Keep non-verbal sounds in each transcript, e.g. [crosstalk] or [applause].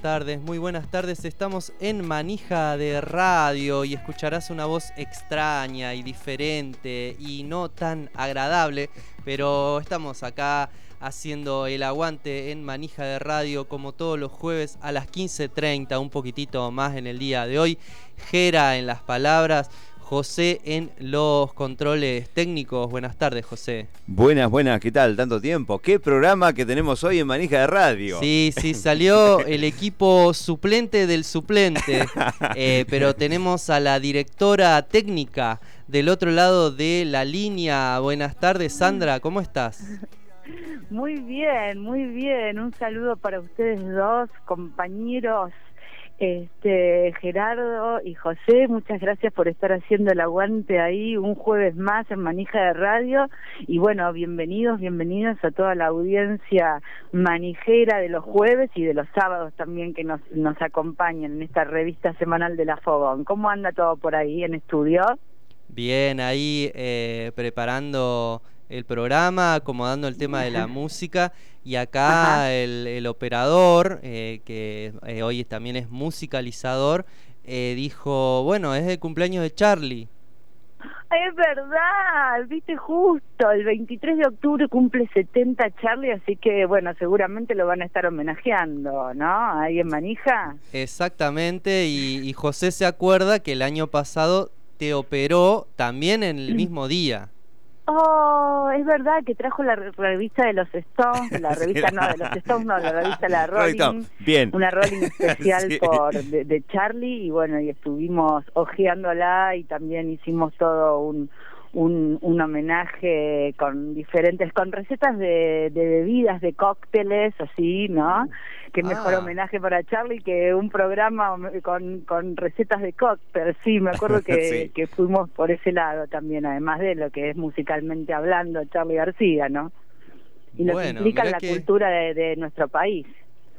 tardes, muy buenas tardes. Estamos en Manija de Radio y escucharás una voz extraña y diferente y no tan agradable, pero estamos acá haciendo el aguante en Manija de Radio como todos los jueves a las 15.30, un poquitito más en el día de hoy. Gera en las palabras. José en los controles técnicos. Buenas tardes, José. Buenas, buenas, ¿qué tal? Tanto tiempo. ¿Qué programa que tenemos hoy en Manija de Radio? Sí, sí, salió [laughs] el equipo suplente del suplente, [laughs] eh, pero tenemos a la directora técnica del otro lado de la línea. Buenas tardes, Sandra, ¿cómo estás? Muy bien, muy bien. Un saludo para ustedes dos, compañeros este, Gerardo y José, muchas gracias por estar haciendo el aguante ahí un jueves más en Manija de Radio. Y bueno, bienvenidos, bienvenidos a toda la audiencia manijera de los jueves y de los sábados también que nos, nos acompañan en esta revista semanal de la Fogón. ¿Cómo anda todo por ahí en estudio? Bien, ahí eh, preparando el programa, acomodando el tema de la música y acá el, operador, eh, que eh, hoy también es musicalizador, eh, dijo, bueno, es el cumpleaños de Charlie. Es verdad, viste justo, el 23 de octubre cumple 70 Charlie, así que bueno, seguramente lo van a estar homenajeando, ¿no? Ahí en Manija. Exactamente, y, y José se acuerda que el año pasado te operó también en el [clears throat] mismo día. Oh, es verdad que trajo la revista de los Stones, [laughs] la revista no, de los Stones no, la revista la [laughs] Rolling, Bien. una Rolling [laughs] especial por de, de, Charlie y bueno, y estuvimos hojeándola y también hicimos todo un un, un homenaje con diferentes, con recetas de, de bebidas, de cócteles, así, ¿no? Que mejor ah. homenaje para Charlie que un programa con, con recetas de cócteles, sí, me acuerdo [laughs] que, que fuimos por ese lado también, además de lo que es musicalmente hablando Charlie García, ¿no? Y lo que implica la cultura de, de nuestro país.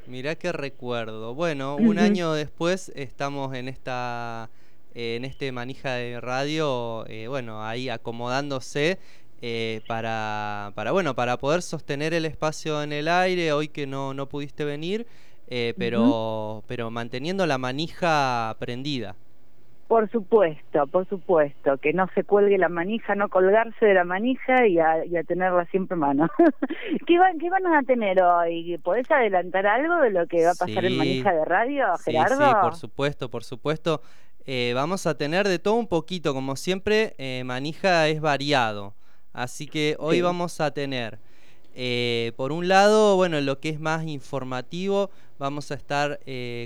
Mirá qué recuerdo. Bueno, un año después estamos en esta en este manija de radio, eh, bueno, ahí acomodándose eh, para, para, bueno, para poder sostener el espacio en el aire, hoy que no, no pudiste venir, eh, pero, pero manteniendo la manija prendida. Por supuesto, por supuesto, que no se cuelgue la manija, no colgarse de la manija y a, tenerla siempre en mano. [laughs] ¿Qué, van, ¿Qué van a tener hoy? ¿Podés adelantar algo de lo que va a pasar en manija de radio, Gerardo? Sí, por supuesto, por supuesto. Eh, vamos a tener de todo un poquito, como siempre, eh, Manija es variado. Así que hoy vamos a tener, eh, por un lado, bueno, lo que es más informativo, vamos a estar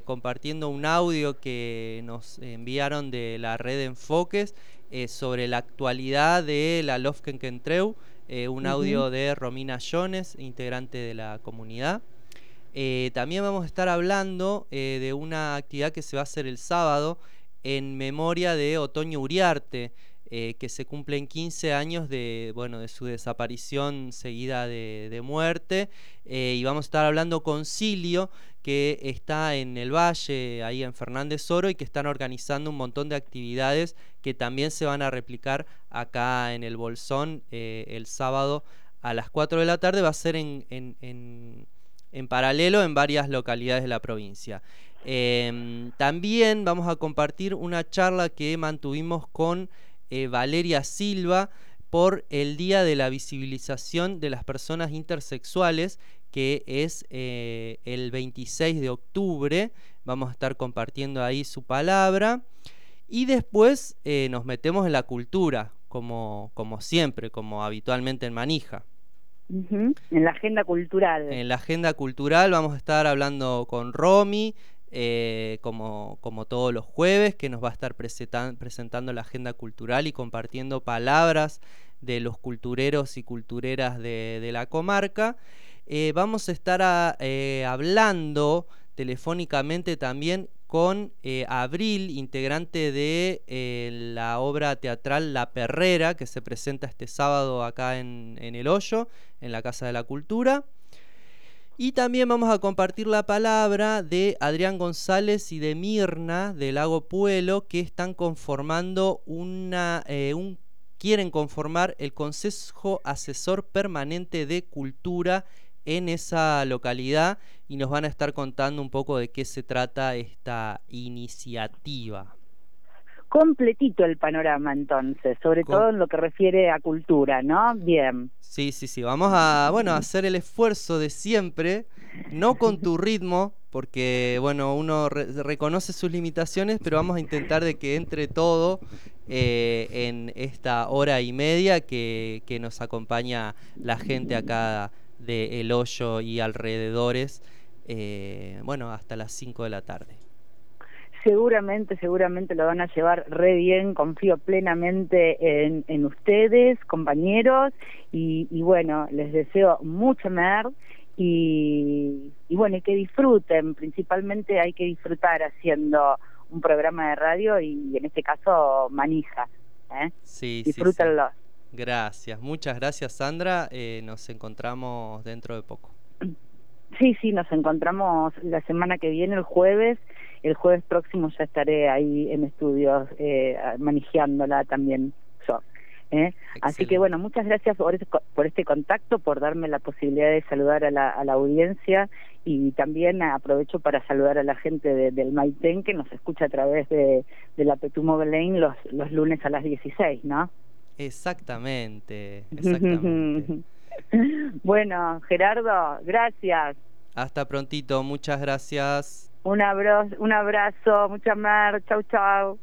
compartiendo un audio que nos enviaron de la red de Enfoques sobre la actualidad de la Lofkenkentreu, un audio de Romina Jones, integrante de la comunidad. también vamos a estar hablando de una actividad que se va a hacer el sábado, en memoria de Otoño Uriarte, eh, que se cumplen 15 años de, bueno, de su desaparición seguida de, muerte. Eh, y vamos a estar hablando con Silio, que está en el Valle, ahí en Fernández Oro, y que están organizando un montón de actividades que también se van a replicar acá en el Bolsón eh, el sábado a las 4 de la tarde. Va a ser en, en paralelo en varias localidades de la provincia. Em, también vamos a compartir una charla que mantuvimos con eh, Valeria Silva por el Día de la Visibilización de las Personas Intersexuales, que es eh, el 26 de octubre. Vamos a estar compartiendo ahí su palabra. Y después eh, nos metemos en la cultura, como, como siempre, como habitualmente en Manija. En la agenda cultural. En la agenda cultural vamos a estar hablando con Romy, eh, como, como, todos los jueves, que nos va a estar presentando la agenda cultural y compartiendo palabras de los cultureros y cultureras de, la comarca. Eh, vamos a estar eh, hablando telefónicamente también con Abril, integrante de la obra teatral La Perrera, que se presenta este sábado acá en, en El Hoyo, en la Casa de la Cultura. Y también vamos a compartir la palabra de Adrián González y de Mirna del Lago Puelo que están conformando una, eh, un, quieren conformar el Consejo Asesor Permanente de Cultura en esa localidad y nos van a estar contando un poco de qué se trata esta iniciativa. Completito el panorama entonces, sobre todo en lo que refiere a cultura, ¿no? Bien. Sí, sí, sí, vamos a, bueno, a hacer el esfuerzo de siempre, no con tu ritmo, porque bueno, uno reconoce sus limitaciones, pero vamos a intentar de que entre todo eh, en esta hora y media que, que, nos acompaña la gente acá de El Hoyo y alrededores, eh, bueno, hasta las 5 de la tarde. Seguramente, seguramente lo van a llevar re bien, confío plenamente en, en ustedes, compañeros, y, y bueno, les deseo mucho mer y, y bueno, y que disfruten, principalmente hay que disfrutar haciendo un programa de radio y en este caso manija. ¿eh? Sí, Disfrútenlo. Gracias, muchas gracias Sandra, eh, nos encontramos dentro de poco. Sí, sí, nos encontramos la semana que viene, el jueves. El jueves próximo ya estaré ahí en estudios eh, manejándola también yo. ¿eh? Así que bueno, muchas gracias por, este, por este contacto, por darme la posibilidad de saludar a la, a la audiencia y también aprovecho para saludar a la gente del Maitén que nos escucha a través de, de la Petumo Belén los, los lunes a las 16, ¿no? Exactamente, [laughs] exactamente. bueno, Gerardo, gracias. Hasta prontito, muchas gracias. Un abrazo, un abrazo, mucha mar, chau chau.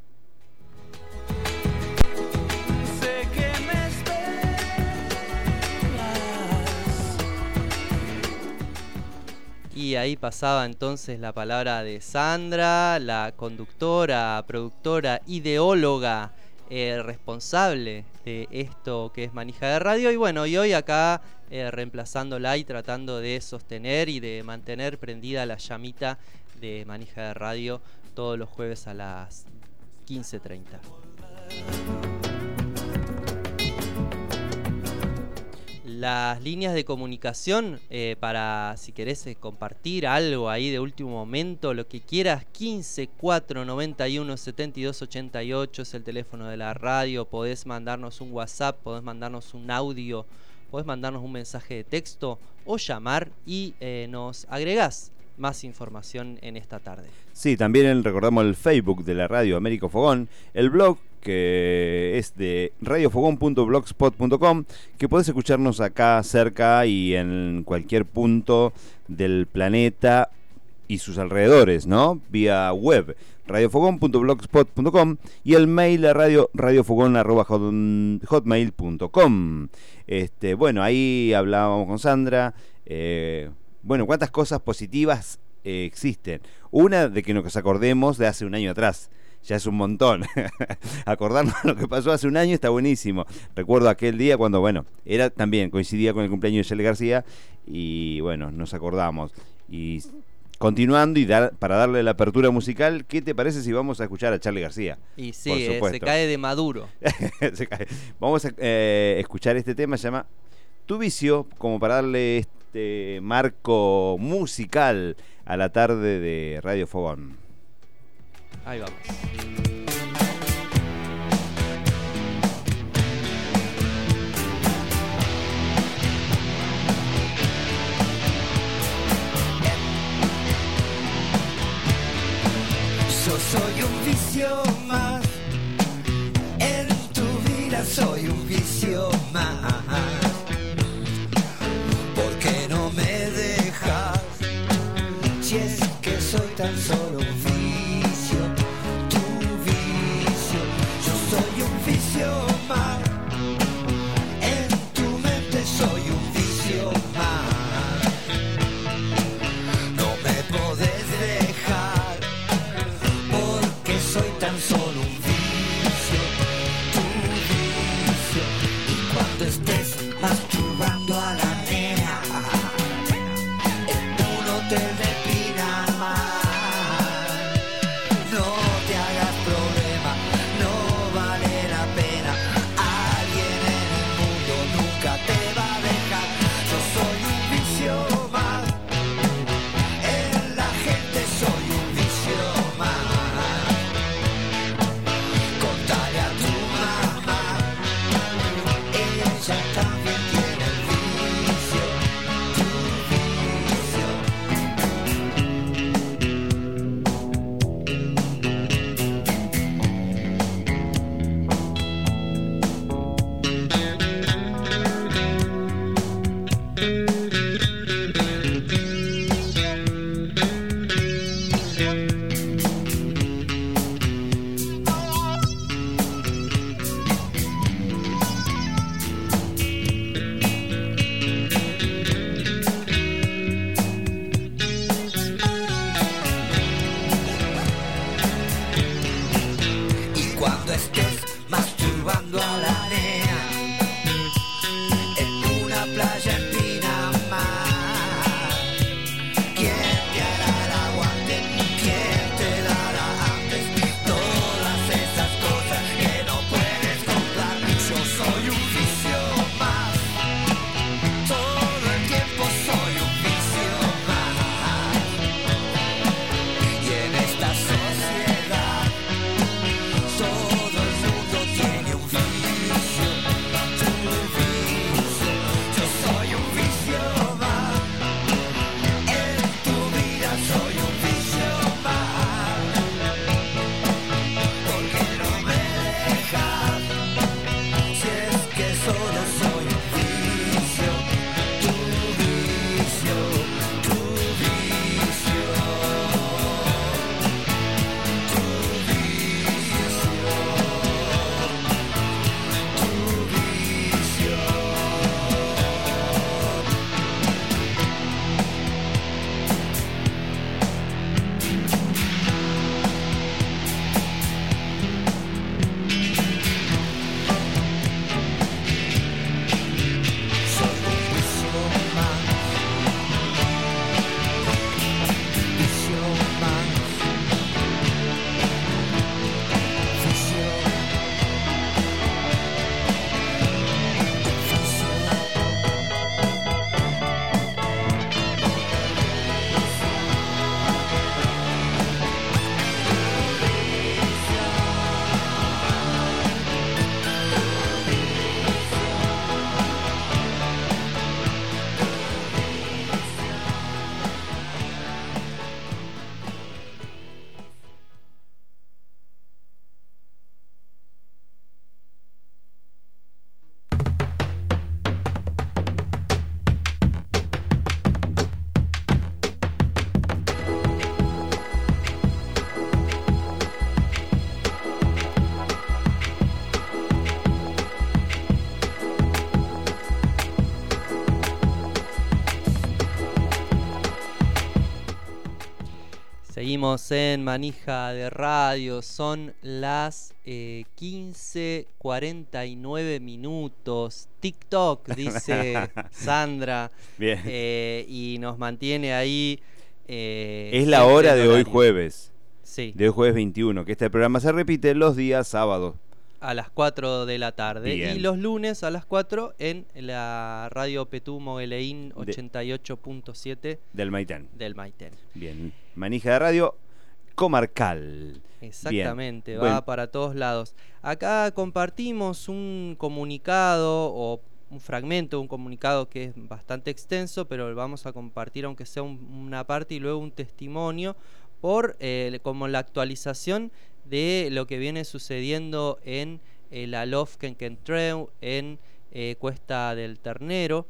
Y ahí pasaba entonces la palabra de Sandra, la conductora, productora, ideóloga, eh, responsable de esto que es Manija de Radio. Y bueno, y hoy acá eh, reemplazándola y tratando de sostener y de mantener prendida la llamita de Manija de Radio todos los jueves a las 15.30. las líneas de comunicación eh, para si querés eh, compartir algo ahí de último momento, lo que quieras, 15 4 91 72 88 es el teléfono de la radio, podés mandarnos un WhatsApp, podés mandarnos un audio, podés mandarnos un mensaje de texto o llamar y eh, nos agregás más información en esta tarde. Sí, también recordamos el Facebook de la radio Américo Fogón, el blog que es de radiofogón.blogspot.com, que podés escucharnos acá cerca y en cualquier punto del planeta y sus alrededores, ¿no? Vía web radiofogón.blogspot.com y el mail a radio radiofogón.hotmail.com. Este, bueno, ahí hablábamos con Sandra. Eh, bueno, ¿cuántas cosas positivas eh, existen? Una de que nos acordemos de hace un año atrás ya es un montón. [laughs] Acordarnos lo que pasó hace un año está buenísimo. Recuerdo aquel día cuando, bueno, era también, coincidía con el cumpleaños de Shelley García y bueno, nos acordamos. Y continuando y dar, para darle la apertura musical, ¿qué te parece si vamos a escuchar a Charlie García? Y sí, eh, se cae de maduro. [laughs] se cae. Vamos a eh, escuchar este tema, se llama Tu vicio, como para darle este marco musical a la tarde de Radio Fogón. Ahí vamos. Yo soy un vicio más, en tu vida soy un vicio más. Solo Seguimos en Manija de Radio, son las 15.49 eh, minutos. TikTok, [laughs] dice Sandra. Bien. Eh, y nos mantiene ahí. Eh, es la hora de hoy jueves. Sí. De hoy jueves 21, que este programa se repite los días sábados a las 4 de la tarde. Y los lunes a las 4 en la radio Petumo Mogueleín 88.7 del Maitén. Del Maitén. Bien. Manija de radio comarcal. Exactamente, va para todos lados. Acá compartimos un comunicado o un fragmento, un comunicado que es bastante extenso, pero vamos a compartir aunque sea una parte y luego un testimonio por eh, como la actualización de lo que viene sucediendo en eh, la Lofkenkentreu, en eh, Cuesta del Ternero,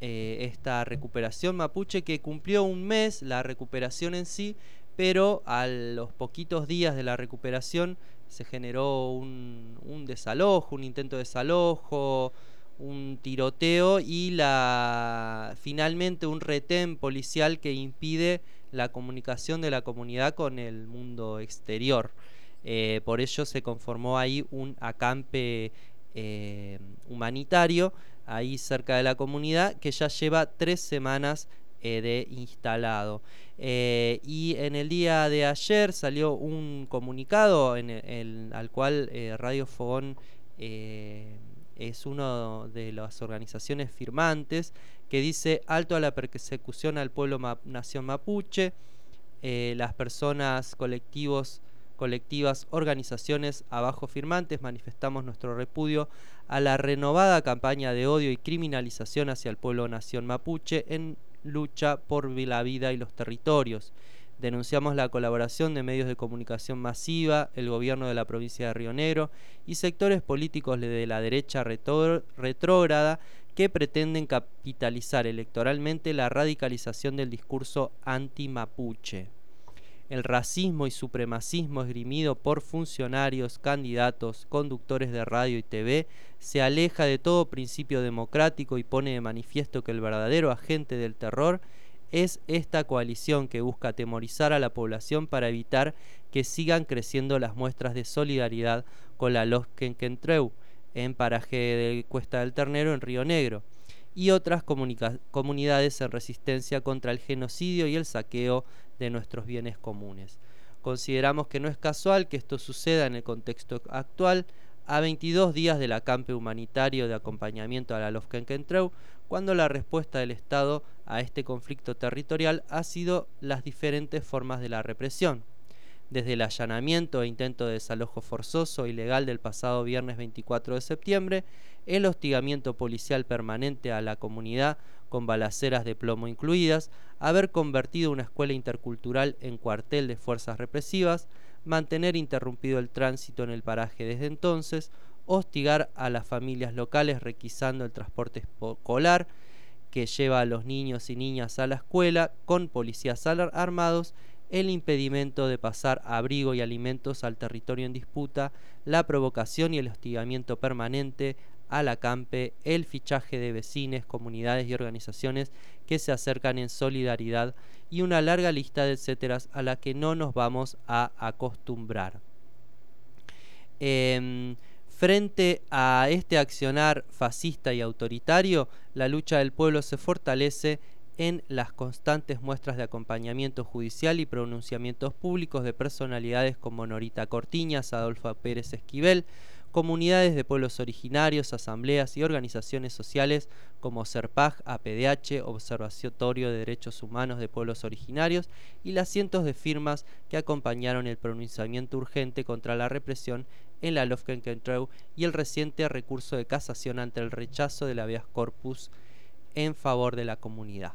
eh, esta recuperación mapuche que cumplió un mes, la recuperación en sí, pero a los poquitos días de la recuperación se generó un, un desalojo, un intento de desalojo, un tiroteo y la finalmente un retén policial que impide la comunicación de la comunidad con el mundo exterior. Eh, por ello se conformó ahí un acampe eh, humanitario ahí cerca de la comunidad que ya lleva tres semanas eh, de instalado. y en el día de ayer salió un comunicado el, al cual Radio Fogón es una de las organizaciones firmantes que dice alto a la persecución al pueblo nación mapuche, las personas, colectivos, colectivas, organizaciones abajo firmantes manifestamos nuestro repudio a la renovada campaña de odio y criminalización hacia el pueblo nación mapuche en lucha por la vida y los territorios. Denunciamos la colaboración de medios de comunicación masiva, el gobierno de la provincia de Río Negro y sectores políticos de la derecha retrógrada que pretenden capitalizar electoralmente la radicalización del discurso anti-mapuche el racismo y supremacismo esgrimido por funcionarios, candidatos, conductores de radio y TV se aleja de todo principio democrático y pone de manifiesto que el verdadero agente del terror es esta coalición que busca atemorizar a la población para evitar que sigan creciendo las muestras de solidaridad con la Loskenkentreu en paraje de Cuesta del Ternero en Río Negro y otras comunidades en resistencia contra el genocidio y el saqueo de nuestros bienes comunes. Consideramos que no es casual que esto suceda en el contexto actual, a 22 días del acampe humanitario de acompañamiento a la Lofkenkentreu, cuando la respuesta del Estado a este conflicto territorial ha sido las diferentes formas de la represión desde el allanamiento e intento de desalojo forzoso ilegal del pasado viernes 24 de septiembre, el hostigamiento policial permanente a la comunidad con balaceras de plomo incluidas, haber convertido una escuela intercultural en cuartel de fuerzas represivas, mantener interrumpido el tránsito en el paraje desde entonces, hostigar a las familias locales requisando el transporte escolar que lleva a los niños y niñas a la escuela con policías armados el impedimento de pasar abrigo y alimentos al territorio en disputa, la provocación y el hostigamiento permanente al acampe, el fichaje de vecines, comunidades y organizaciones que se acercan en solidaridad y una larga lista de etcéteras a la que no nos vamos a acostumbrar. Em, frente a este accionar fascista y autoritario, la lucha del pueblo se fortalece en las constantes muestras de acompañamiento judicial y pronunciamientos públicos de personalidades como Norita Cortiñas, Adolfo Pérez Esquivel, comunidades de pueblos originarios, asambleas y organizaciones sociales como CERPAG, APDH, Observatorio de Derechos Humanos de Pueblos Originarios y las cientos de firmas que acompañaron el pronunciamiento urgente contra la represión en la Lofkenkentreu y el reciente recurso de casación ante el rechazo de la habeas corpus en favor de la comunidad.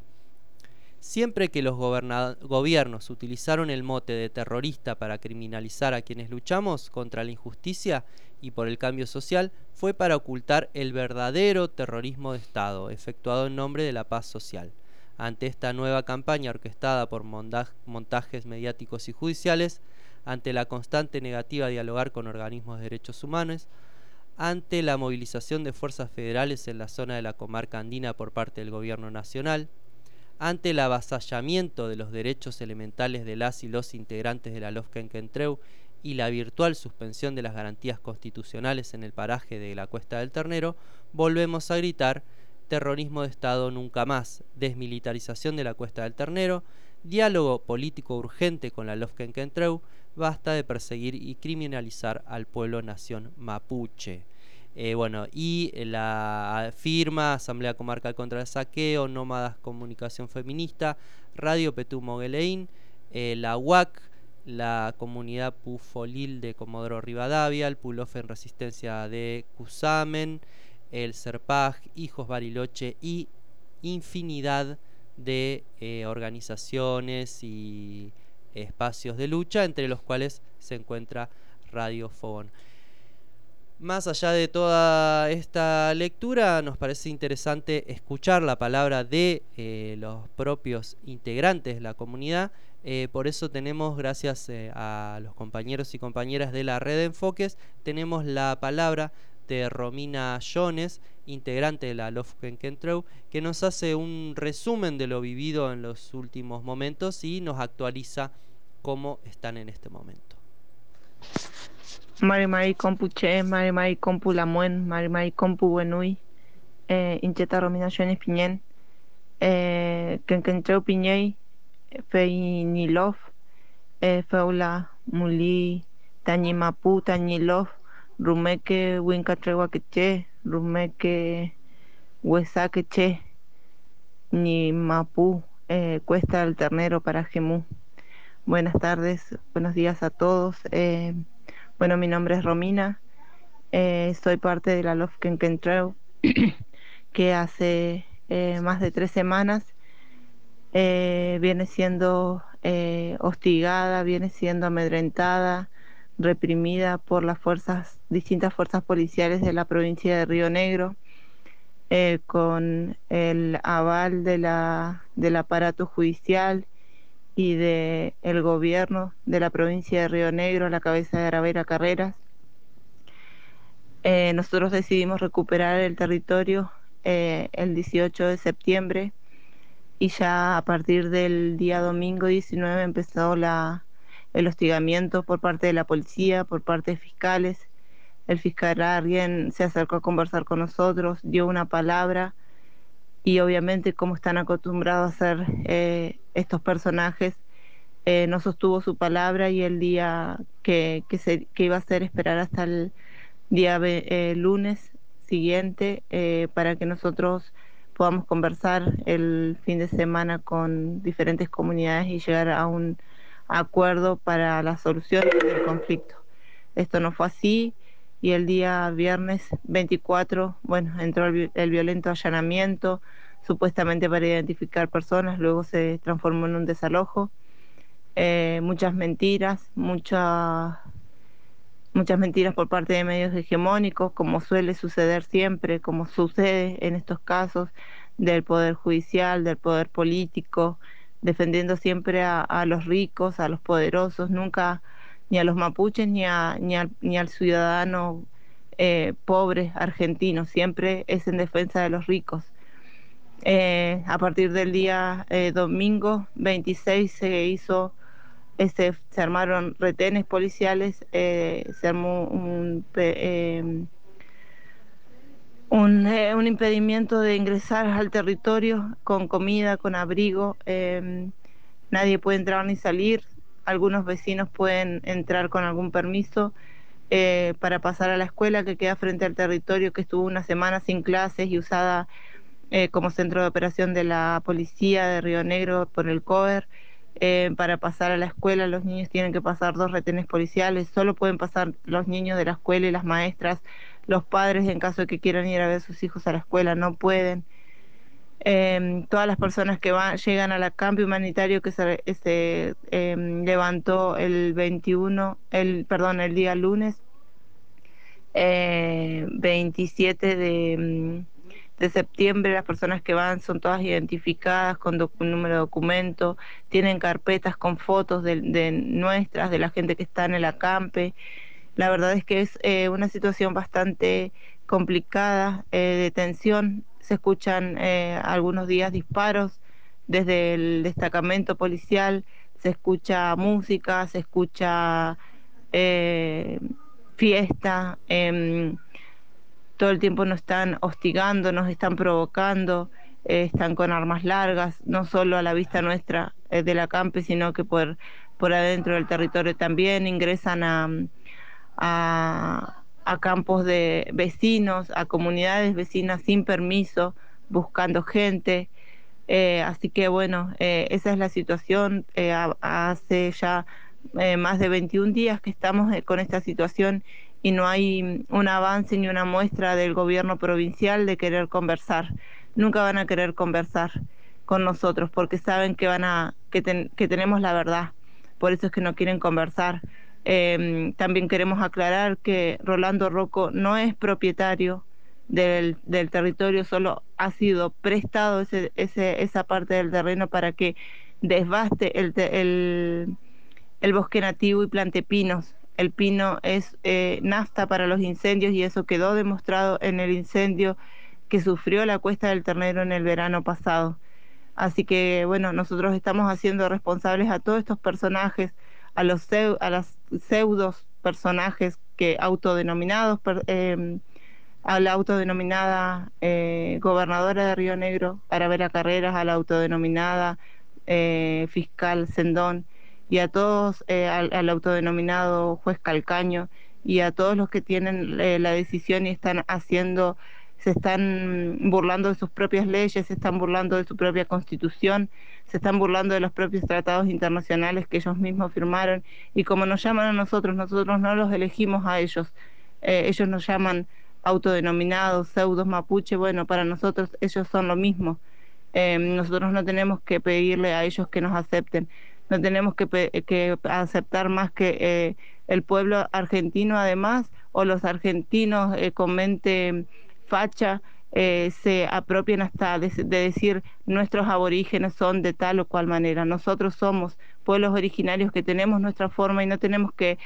Siempre que los gobiernos utilizaron el mote de terrorista para criminalizar a quienes luchamos contra la injusticia y por el cambio social, fue para ocultar el verdadero terrorismo de Estado, efectuado en nombre de la paz social. Ante esta nueva campaña orquestada por montajes mediáticos y judiciales, ante la constante negativa a dialogar con organismos de derechos humanos, ante la movilización de fuerzas federales en la zona de la comarca andina por parte del gobierno nacional, ante el avasallamiento de los derechos elementales de las y los integrantes de la Lofkenkentreu y la virtual suspensión de las garantías constitucionales en el paraje de la Cuesta del Ternero, volvemos a gritar terrorismo de Estado nunca más, desmilitarización de la Cuesta del Ternero, diálogo político urgente con la Lofkenkentreu, basta de perseguir y criminalizar al pueblo nación mapuche. Eh, bueno, y la firma Asamblea Comarcal contra el Saqueo, Nómadas Comunicación Feminista, Radio Petú Mogueleín, eh, la UAC, la comunidad Pufolil de Comodoro Rivadavia, el Pulof en Resistencia de Cusamen, el Serpaj, Hijos Bariloche y infinidad de eh, organizaciones y espacios de lucha, entre los cuales se encuentra Radio Fogón. Más allá de toda esta lectura, nos parece interesante escuchar la palabra de eh, los propios integrantes de la comunidad. Eh, por eso tenemos, gracias eh, a los compañeros y compañeras de la red de enfoques, tenemos la palabra de Romina Jones, integrante de la Lofkenkentreu, que nos hace un resumen de lo vivido en los últimos momentos y nos actualiza cómo están en este momento. Mari Mari Compu Che, Mari Mari Compu Mari Mari Compu Buenui, eh, Incheta Rominaciones Piñén, eh, Kenkentreu Piñey, Fei Nilov, eh, Feula Muli, Tañi Mapu, Tañi Lov, Rumeke Winca Tregua Queche, Rumeke Huesa Queche, Ni Mapu, eh, Cuesta del Ternero para Gemú. Buenas tardes, buenos días a todos. Eh, bueno, mi nombre es Romina, soy parte de la Love Kenkentreu, [clears throat] que hace más de tres semanas eh, viene siendo hostigada, viene siendo amedrentada, reprimida por las fuerzas, distintas fuerzas policiales de la provincia de Río Negro, con el aval de la, del aparato judicial y de el gobierno de la provincia de Río Negro a la cabeza de Aravera Carreras. Eh, nosotros decidimos recuperar el territorio eh, el 18 de septiembre y ya a partir del día domingo 19 empezó la, el hostigamiento por parte de la policía, por parte de fiscales. El fiscal alguien se acercó a conversar con nosotros, dio una palabra y obviamente como están acostumbrados a hacer eh, estos personajes, eh, no sostuvo su palabra y el día que, que, se, que iba a ser esperar hasta el día eh, lunes siguiente para que nosotros podamos conversar el fin de semana con diferentes comunidades y llegar a un acuerdo para la solución del conflicto. Esto no fue así y el día viernes 24, bueno, entró el, el, violento allanamiento, supuestamente para identificar personas, luego se transformó en un desalojo, eh, muchas mentiras, muchas muchas mentiras por parte de medios hegemónicos, como suele suceder siempre, como sucede en estos casos del poder judicial, del poder político, defendiendo siempre a, los ricos, a los poderosos, nunca ni a los mapuches ni, a, ni, al, ni al ciudadano eh, pobre argentino, siempre es en defensa de los ricos. Eh, a partir del día eh, domingo 26 se hizo, se, se armaron retenes policiales, eh, se armó un, eh, un, un, impedimento de ingresar al territorio con comida, con abrigo. nadie puede entrar ni salir, algunos vecinos pueden entrar con algún permiso eh, para pasar a la escuela que queda frente al territorio que estuvo una semana sin clases y usada eh, como centro de operación de la policía de Río Negro por el COER. Eh, para pasar a la escuela los niños tienen que pasar dos retenes policiales, solo pueden pasar los niños de la escuela y las maestras, los padres en caso de que quieran ir a ver a sus hijos a la escuela no pueden. Eh, todas las personas que van, llegan al acampe humanitario que se, eh, levantó el 21, el, perdón, el día lunes eh, 27 de, mm, de, septiembre, las personas que van son todas identificadas con un número de documento, tienen carpetas con fotos de, de, nuestras, de la gente que está en el acampe. La verdad es que es eh, una situación bastante complicada eh, de tensión se escuchan eh, algunos días disparos desde el destacamento policial se escucha música, se escucha eh, fiesta, em, todo el tiempo nos están hostigando, nos están provocando, eh, están con armas largas, no solo a la vista nuestra eh, de la campe, sino que por, por adentro del territorio también ingresan a, a, campos de vecinos, a comunidades vecinas sin permiso, buscando gente. Eh, así que bueno, eh, esa es la situación. Hace ya más de 21 días que estamos con esta situación y no hay un avance ni una muestra del gobierno provincial de querer conversar. Nunca van a querer conversar con nosotros porque saben que van a que, que tenemos la verdad. Por eso es que no quieren conversar. Em, también queremos aclarar que Rolando Rocco no es propietario del, del territorio solo ha sido prestado ese, ese, esa parte del terreno para que desbaste el, el, el bosque nativo y plante pinos. El pino es eh, nafta para los incendios y eso quedó demostrado en el incendio que sufrió la cuesta del ternero en el verano pasado. Así que bueno, nosotros estamos haciendo responsables a todos estos personajes, a los a las pseudos personajes que autodenominados eh, a la autodenominada eh, gobernadora de Río Negro, para ver a Carreras, a la autodenominada eh, fiscal Sendón y a todos, eh, al, autodenominado juez Calcaño y a todos los que tienen la decisión y están haciendo, se están burlando de sus propias leyes, se están burlando de su propia constitución, se están burlando de los propios tratados internacionales que ellos mismos firmaron y como nos llaman a nosotros, nosotros no los elegimos a ellos, ellos nos llaman autodenominados pseudos mapuche, bueno, para nosotros ellos son lo mismo. Em, nosotros no tenemos que pedirle a ellos que nos acepten, no tenemos que, que aceptar más que eh, el pueblo argentino además o los argentinos eh, con mente facha eh, se apropien hasta de, decir nuestros aborígenes son de tal o cual manera. Nosotros somos pueblos originarios que tenemos nuestra forma y no tenemos que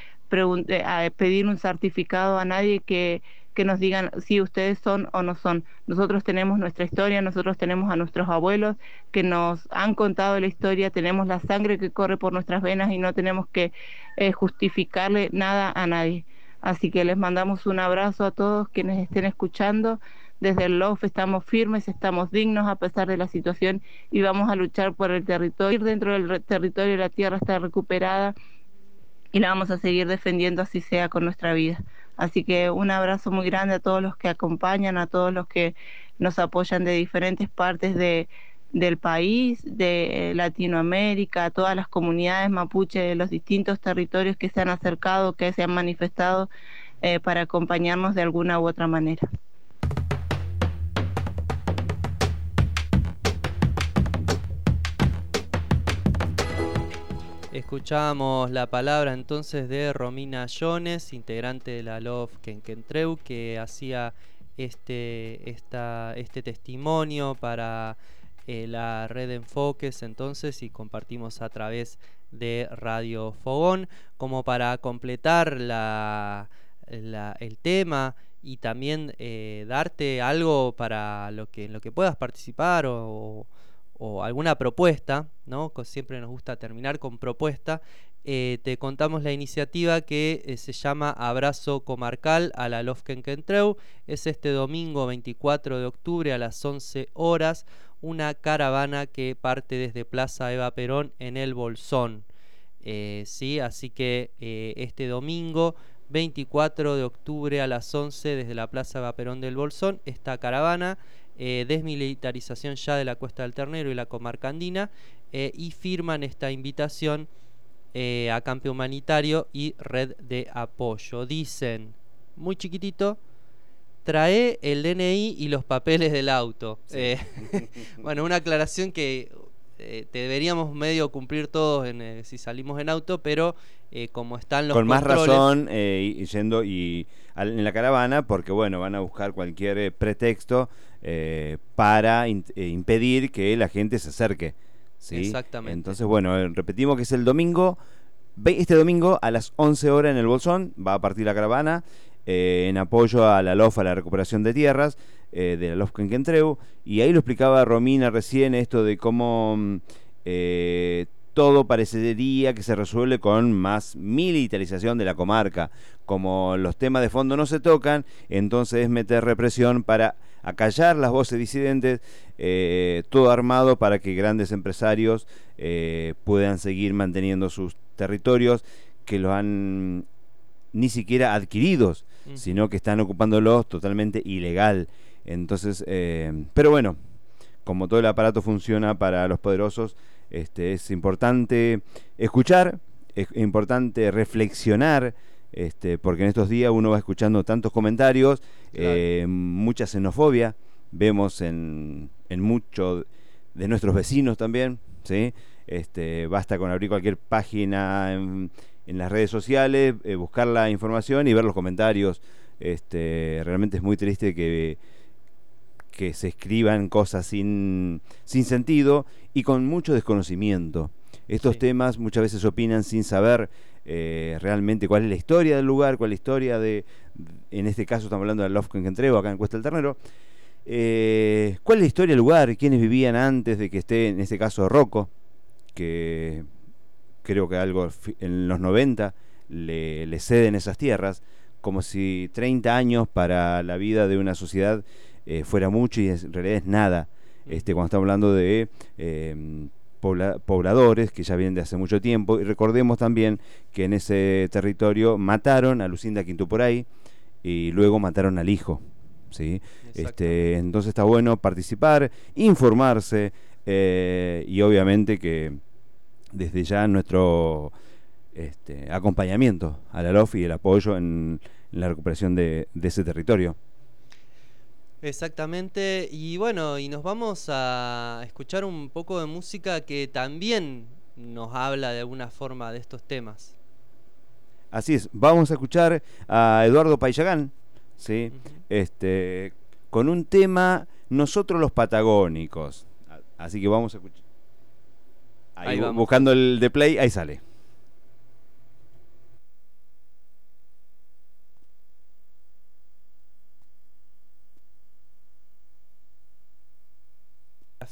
pedir un certificado a nadie que que nos digan si ustedes son o no son. Nosotros tenemos nuestra historia, nosotros tenemos a nuestros abuelos que nos han contado la historia, tenemos la sangre que corre por nuestras venas y no tenemos que eh, justificarle nada a nadie. Así que les mandamos un abrazo a todos quienes estén escuchando. Desde el LOF estamos firmes, estamos dignos a pesar de la situación y vamos a luchar por el territorio. Dentro del territorio la tierra está recuperada y la vamos a seguir defendiendo así sea con nuestra vida. Así que un abrazo muy grande a todos los que acompañan, a todos los que nos apoyan de diferentes partes de, del país, de Latinoamérica, a todas las comunidades mapuche de los distintos territorios que se han acercado, que se han manifestado eh, para acompañarnos de alguna u otra manera. Escuchábamos la palabra entonces de Romina Jones, integrante de la Love Kenkentreu, que hacía este, esta, este testimonio para eh, la red enfoques entonces y compartimos a través de Radio Fogón como para completar la, el tema y también eh, darte algo para lo que, en lo que puedas participar o alguna propuesta, ¿no? siempre nos gusta terminar con propuesta, eh, te contamos la iniciativa que eh, se llama Abrazo Comarcal a la Lofkenkentreu. Es este domingo 24 de octubre a las 11 horas, una caravana que parte desde Plaza Eva Perón en el Bolsón. Eh, ¿sí? Así que este domingo 24 de octubre a las 11 desde la Plaza Eva Perón del Bolsón, esta caravana eh, desmilitarización ya de la Cuesta del Ternero y la comarca andina, eh, y firman esta invitación eh, a Campe Humanitario y Red de Apoyo. Dicen, muy chiquitito, trae el DNI y los papeles del auto. [laughs] bueno, una aclaración que te deberíamos medio cumplir todos en, si salimos en auto, pero como están los con más razón yendo y en la caravana, porque bueno van a buscar cualquier pretexto eh, para eh, impedir que la gente se acerque. ¿sí? Exactamente. Entonces, bueno, eh, repetimos que es el domingo, este domingo a las 11 horas en el Bolsón, va a partir la caravana. eh, en apoyo a la LOF, a la recuperación de tierras, de la LOF Quenquentreu, y ahí lo explicaba Romina recién, esto de cómo mm, todo parecería que se resuelve con más militarización de la comarca. Como los temas de fondo no se tocan, entonces es meter represión para acallar las voces disidentes, eh, todo armado para que grandes empresarios eh, puedan seguir manteniendo sus territorios que los han ni siquiera adquiridos, sino que están ocupándolos totalmente ilegal. Entonces, eh, pero bueno, como todo el aparato funciona para los poderosos, este, es importante escuchar, es importante reflexionar, este, porque en estos días uno va escuchando tantos comentarios, eh, mucha xenofobia, vemos en, en muchos de nuestros vecinos también, ¿sí? Este, basta con abrir cualquier página en, las redes sociales, eh, buscar la información y ver los comentarios. Este, realmente es muy triste que, que se escriban cosas sin, sin sentido y con mucho desconocimiento. Estos temas muchas veces opinan sin saber eh, realmente cuál es la historia del lugar, cuál es la historia de, en este caso estamos hablando de Love que entrego acá en Cuesta del Ternero, eh, cuál es la historia del lugar, quiénes vivían antes de que esté, en este caso, Rocco, que creo que algo en los 90 le, le ceden esas tierras, como si 30 años para la vida de una sociedad eh, fuera mucho y en realidad es nada. Este, cuando estamos hablando de eh, pobladores que ya vienen de hace mucho tiempo. Y recordemos también que en ese territorio mataron a Lucinda Quintuporay y luego mataron al hijo. ¿sí? Este, entonces está bueno participar, informarse eh, y obviamente que desde ya nuestro este, acompañamiento a la LOF y el apoyo en, la recuperación de ese territorio. Exactamente, y bueno, y nos vamos a escuchar un poco de música que también nos habla de alguna forma de estos temas. Así es, vamos a escuchar a Eduardo Payagán, ¿sí? este, con un tema Nosotros los Patagónicos. Así que vamos a escuchar. Ahí, buscando el de play, ahí sale.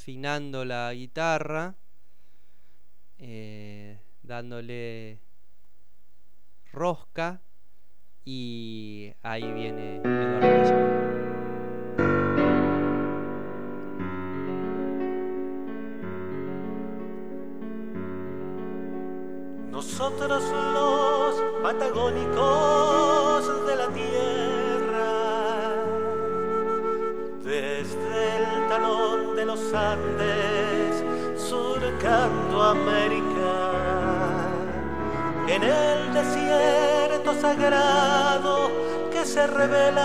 Afinando la guitarra, eh, dándole rosca y ahí viene Eduardo Nosotros los patagónicos Andes, surcando América. En el desierto sagrado que se revela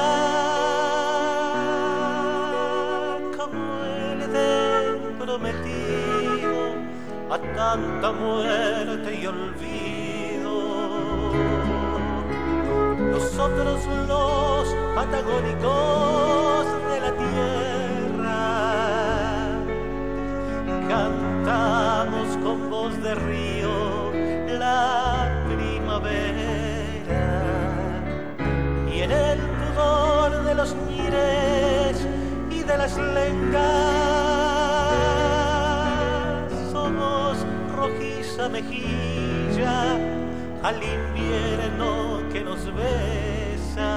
como el de prometido a tanta muerte y olvido. Nosotros los patagónicos con voz de río la primavera. Y en el pudor de los mires y de las lengas somos rojiza mejilla al invierno que nos besa.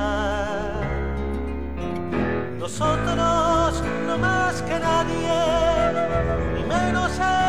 Nosotros no más que nadie menos en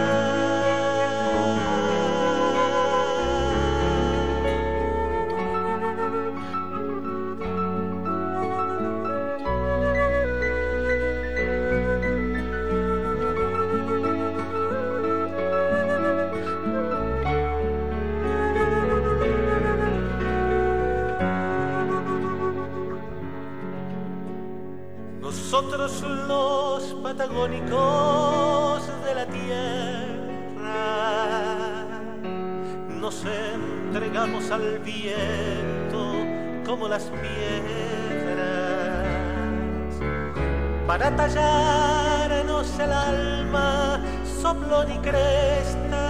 como las piedras. Para tallarnos el alma soplón y cresta.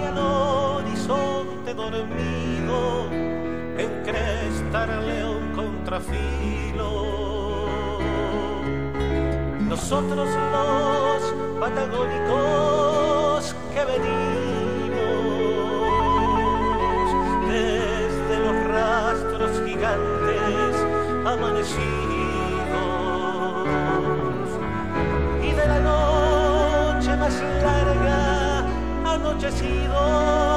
Y al horizonte dormido encrestarle un contrafilo. Nosotros los patagónicos que venimos amanecidos. Y de la noche más larga anochecidos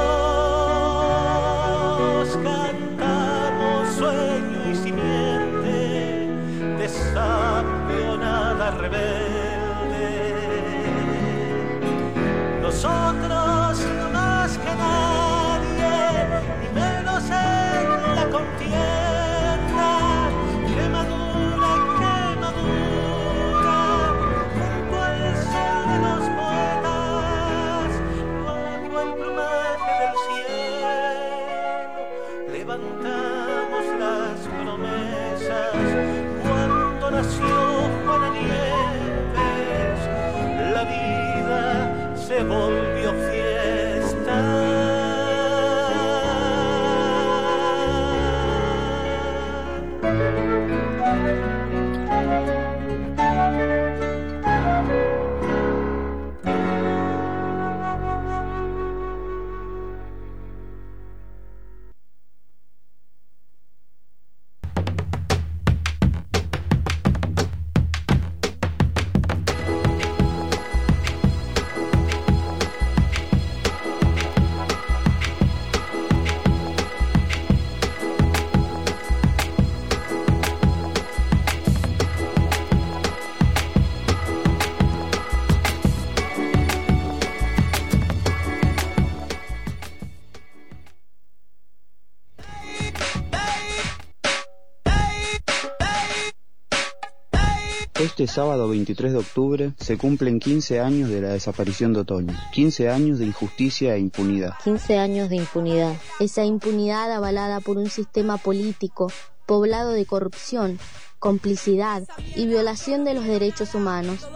sábado 23 de octubre se cumplen 15 años de la desaparición de Otoño, 15 años de injusticia e impunidad. 15 años de impunidad. Esa impunidad avalada por un sistema político poblado de corrupción, complicidad y violación de los derechos humanos.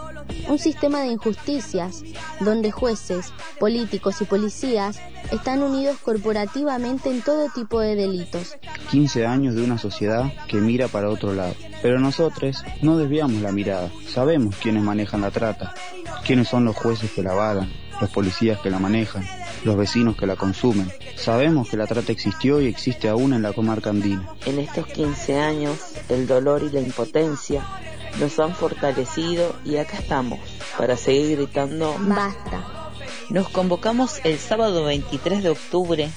Un sistema de injusticias donde jueces, políticos y policías están unidos corporativamente en todo tipo de delitos. 15 años de una sociedad que mira para otro lado. Pero nosotros no desviamos la mirada. Sabemos quiénes manejan la trata, quiénes son los jueces que la avalan, los policías que la manejan, los vecinos que la consumen. Sabemos que la trata existió y existe aún en la comarca andina. En estos 15 años, el dolor y la impotencia nos han fortalecido y acá estamos para seguir gritando Basta. Nos convocamos el sábado 23 de octubre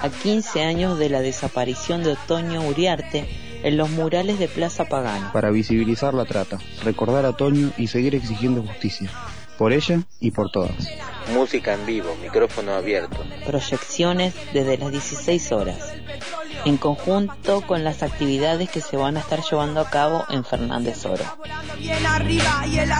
a 15 años de la desaparición de Otoño Uriarte en los murales de Plaza Pagano. Para visibilizar la trata, recordar a Otoño y seguir exigiendo justicia. Por ella y por todas. Música en vivo, micrófono abierto. Proyecciones desde las 16 horas, en conjunto con las actividades que se van a estar llevando a cabo en Fernández Oro. Bien arriba y el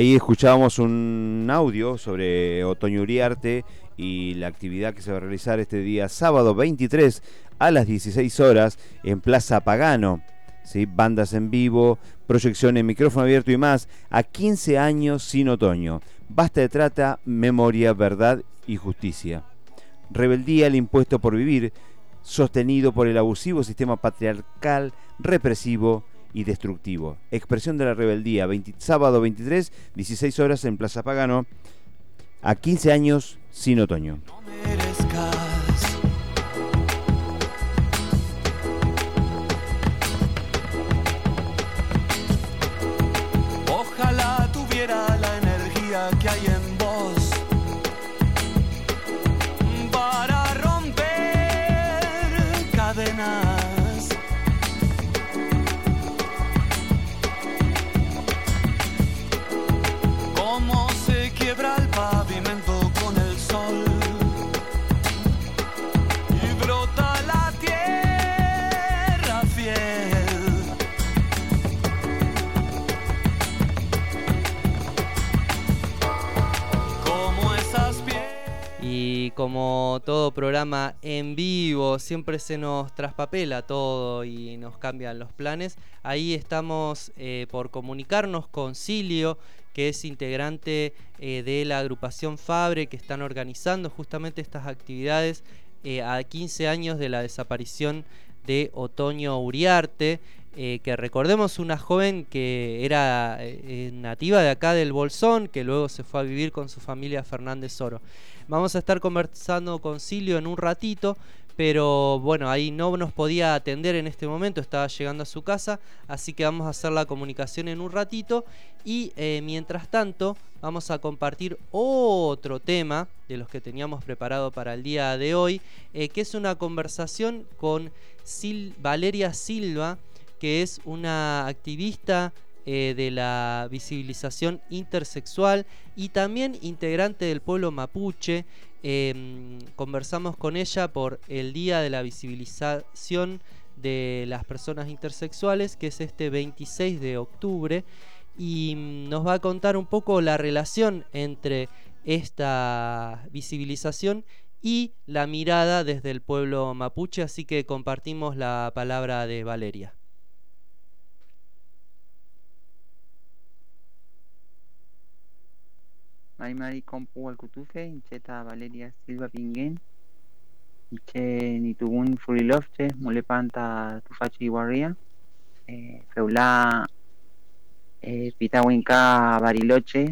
Ahí escuchábamos un audio sobre Otoño Uriarte y la actividad que se va a realizar este día sábado 23 a las 16 horas en Plaza Pagano. ¿sí? Bandas en vivo, proyección en micrófono abierto y más, a 15 años sin otoño. Basta de trata, memoria, verdad y justicia. Rebeldía al impuesto por vivir, sostenido por el abusivo sistema patriarcal, represivo y destructivo. Expresión de la rebeldía, 20 sábado 23, 16 horas en Plaza Pagano, a 15 años sin otoño. Ojalá tuviera la energía que hay en vos como todo programa en vivo, siempre se nos traspapela todo y nos cambian los planes. Ahí estamos eh, por comunicarnos con Silio, que es integrante eh, de la agrupación Fabre, que están organizando justamente estas actividades eh, a 15 años de la desaparición de Otoño Uriarte. que recordemos una joven que era nativa de acá del Bolsón, que luego se fue a vivir con su familia Fernández Oro. Vamos a estar conversando con Silio en un ratito, pero bueno, ahí no nos podía atender en este momento, estaba llegando a su casa, así que vamos a hacer la comunicación en un ratito. Y eh, mientras tanto vamos a compartir otro tema de los que teníamos preparado para el día de hoy, eh, que es una conversación con Valeria Silva, que es una activista eh, de la visibilización intersexual y también integrante del pueblo mapuche. Em, conversamos con ella por el Día de la Visibilización de las Personas Intersexuales, que es este 26 de octubre, y mm, nos va a contar un poco la relación entre esta visibilización y la mirada desde el pueblo mapuche, así que compartimos la palabra de Valeria. Mari Mari Kompu Alcutufe, Incheta Valeria Silva Pinguen, Inche Nitugun Furilofche, Mulepanta Tufachi Warria, eh, Feulá eh, Pitawinka Bariloche,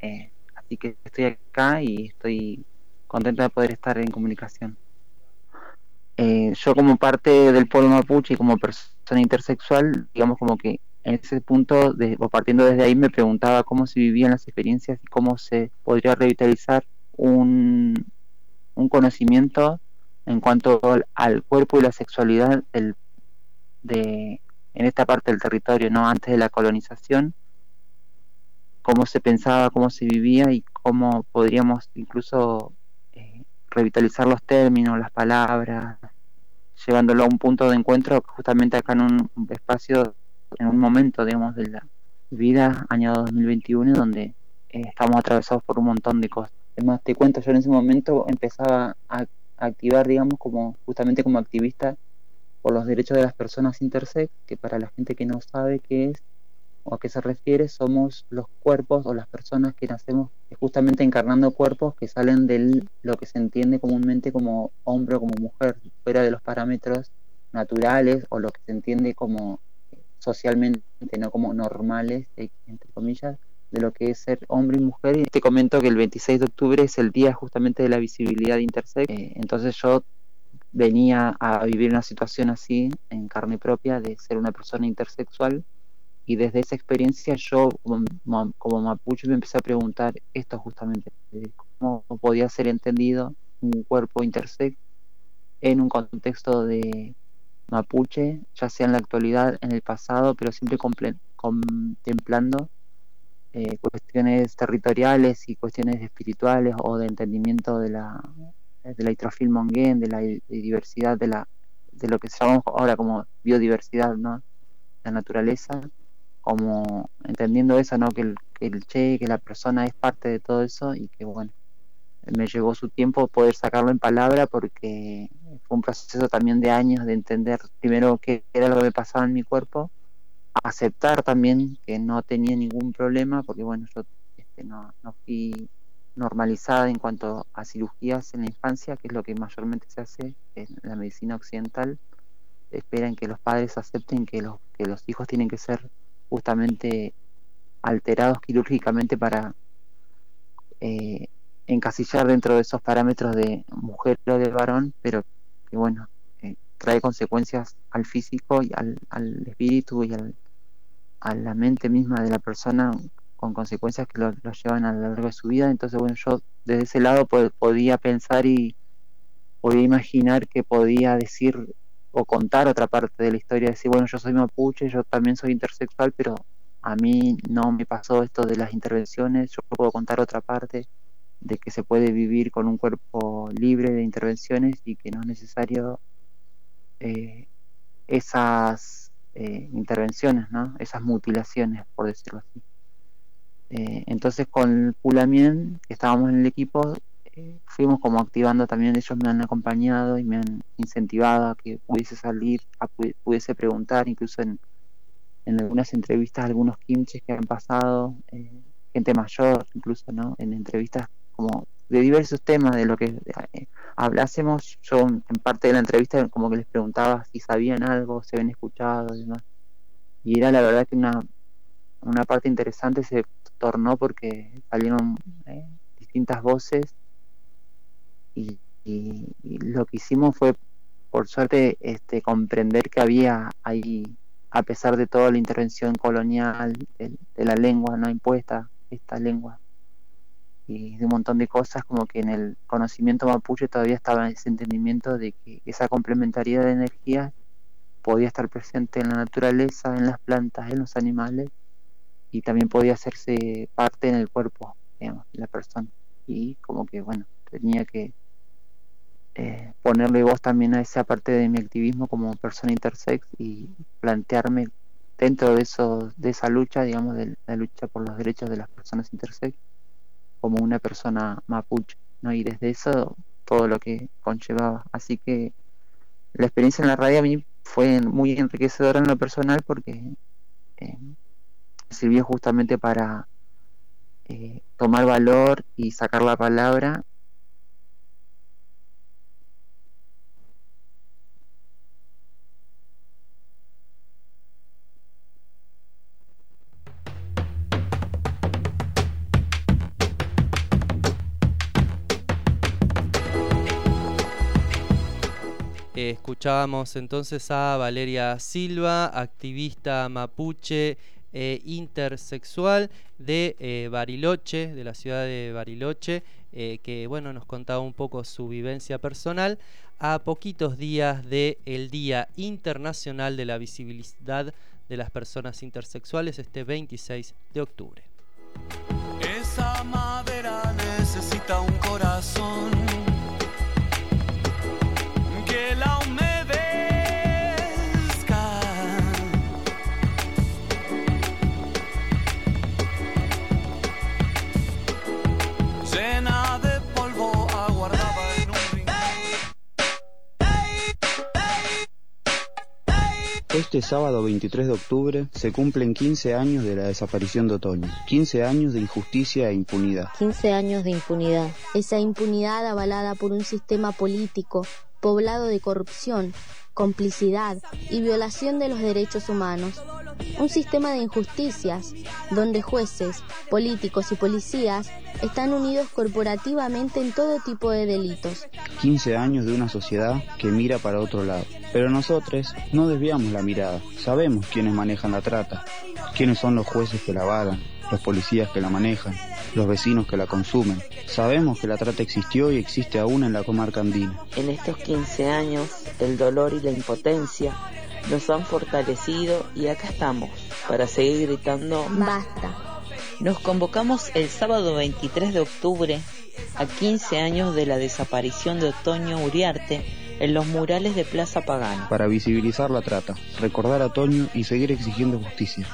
eh, así que estoy acá y estoy contenta de poder estar en comunicación. Eh, yo como parte del pueblo mapuche y como persona intersexual, digamos como que ese punto, de- o partiendo desde ahí, me preguntaba cómo se vivían las experiencias y cómo se podría revitalizar un, un conocimiento en cuanto al, al cuerpo y la sexualidad del- de, en esta parte del territorio, no antes de la colonización, cómo se pensaba, cómo se vivía y cómo podríamos incluso eh, revitalizar los términos, las palabras, llevándolo a un punto de encuentro justamente acá en un espacio, en un momento, digamos, de la vida, año 2021, donde eh, estamos atravesados por un montón de cosas. Es más, te cuento, yo en ese momento empezaba a, a activar, digamos, como justamente como activista por los derechos de las personas intersex, que para la gente que no sabe qué es o a qué se refiere, somos los cuerpos o las personas que nacemos justamente encarnando cuerpos que salen de lo que se entiende comúnmente como hombre o como mujer, fuera de los parámetros naturales o lo que se entiende como socialmente, no como normales, eh, entre comillas, de lo que es ser hombre y mujer. Y te comento que el 26 de octubre es el día justamente de la visibilidad intersex. Eh, entonces yo venía a vivir una situación así en carne propia de ser una persona intersexual y desde esa experiencia yo como, como mapuche me empecé a preguntar esto justamente, cómo podía ser entendido un cuerpo intersex en un contexto de mapuche, ya sea en la actualidad, en el pasado, pero siempre contemplando eh, cuestiones territoriales y cuestiones espirituales o de entendimiento de la de la de la di- diversidad de la de lo que se ahora como biodiversidad, ¿no? La naturaleza, como entendiendo eso, ¿no? Que el, que el che, que la persona es parte de todo eso y que bueno, me llegó su tiempo poder sacarlo en palabra porque fue un proceso también de años de entender primero qué era lo que me pasaba en mi cuerpo, aceptar también que no tenía ningún problema, porque bueno, yo este, no, no fui normalizada en cuanto a cirugías en la infancia, que es lo que mayormente se hace en la medicina occidental. Esperan que los padres acepten que los, que los hijos tienen que ser justamente alterados quirúrgicamente para eh, encasillar dentro de esos parámetros de mujer o de varón, pero que bueno, eh, trae consecuencias al físico y al, al espíritu y al, a la mente misma de la persona con consecuencias que lo, llevan a lo largo de su vida. Entonces, bueno, yo desde ese lado podía pensar y podía imaginar que podía decir o contar otra parte de la historia, decir, bueno, yo soy mapuche, yo también soy intersexual, pero a mí no me pasó esto de las intervenciones, yo puedo contar otra parte de que se puede vivir con un cuerpo libre de intervenciones y que no es necesario eh, esas eh, intervenciones, ¿no? esas mutilaciones, por decirlo así. Eh, entonces con Pulamien, que estábamos en el equipo, fuimos como activando también, ellos me han acompañado y me han incentivado a que pudiese salir, a pudiese preguntar, incluso en, en algunas entrevistas, algunos kimches que han pasado, gente mayor, incluso, ¿no? En entrevistas como de diversos temas de lo que hablásemos, yo en parte de la entrevista como que les preguntaba si sabían algo, se habían escuchado y demás. Y era la verdad que una, una parte interesante se tornó porque salieron eh, distintas voces y, lo que hicimos fue por suerte este comprender que había ahí a pesar de toda la intervención colonial de, la lengua no impuesta esta lengua y de un montón de cosas como que en el conocimiento mapuche todavía estaba ese entendimiento de que esa complementariedad de energía podía estar presente en la naturaleza, en las plantas, en los animales y también podía hacerse parte en el cuerpo, digamos, de la persona. Y como que, bueno, tenía que eh, ponerle voz también a esa parte de mi activismo como persona intersex y plantearme dentro de eso, de esa lucha, digamos, de la lucha por los derechos de las personas intersex, como una persona mapuche, ¿no? Y desde eso todo lo que conllevaba. Así que la experiencia en la radio a mí fue muy enriquecedora en lo personal porque eh, sirvió justamente para eh, tomar valor y sacar la palabra escuchábamos. Entonces a Valeria Silva, activista mapuche eh, intersexual de eh, Bariloche, de la ciudad de Bariloche, eh, que bueno, nos contaba un poco su vivencia personal. A poquitos días del el Día Internacional de la Visibilidad de las Personas Intersexuales, este 26 de octubre. Esa madera necesita un corazón Este sábado 23 de octubre se cumplen 15 años de la desaparición de Otoño, 15 años de injusticia e impunidad. 15 años de impunidad, esa impunidad avalada por un sistema político poblado de corrupción, complicidad y violación de los derechos humanos. Un sistema de injusticias donde jueces, políticos y policías están unidos corporativamente en todo tipo de delitos. 15 años de una sociedad que mira para otro lado. Pero nosotros no desviamos la mirada. Sabemos quiénes manejan la trata, quiénes son los jueces que la avalan, los policías que la manejan, los vecinos que la consumen. Sabemos que la trata existió y existe aún en la comarca andina. En estos 15 años, el dolor y la impotencia nos han fortalecido y acá estamos para seguir gritando basta. Nos convocamos el sábado 23 de octubre a 15 años de la desaparición de Otoño Uriarte en los murales de Plaza Pagano. Para visibilizar la trata, recordar a Otoño y seguir exigiendo justicia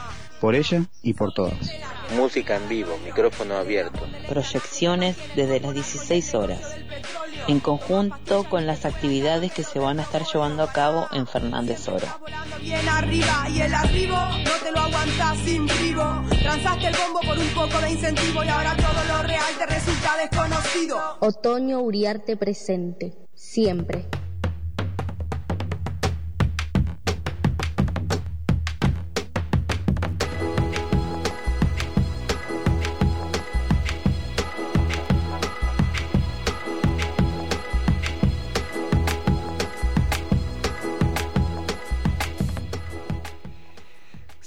por ella y por todas. Música en vivo, micrófono abierto. Proyecciones desde las 16 horas. en conjunto con las actividades que se van a estar llevando a cabo en Fernández Oro. bien arriba y el arribo no te lo aguantas sin vivo. Transaste el bombo por un poco de incentivo y ahora todo lo real te resulta desconocido. Otoño Uriarte presente, siempre.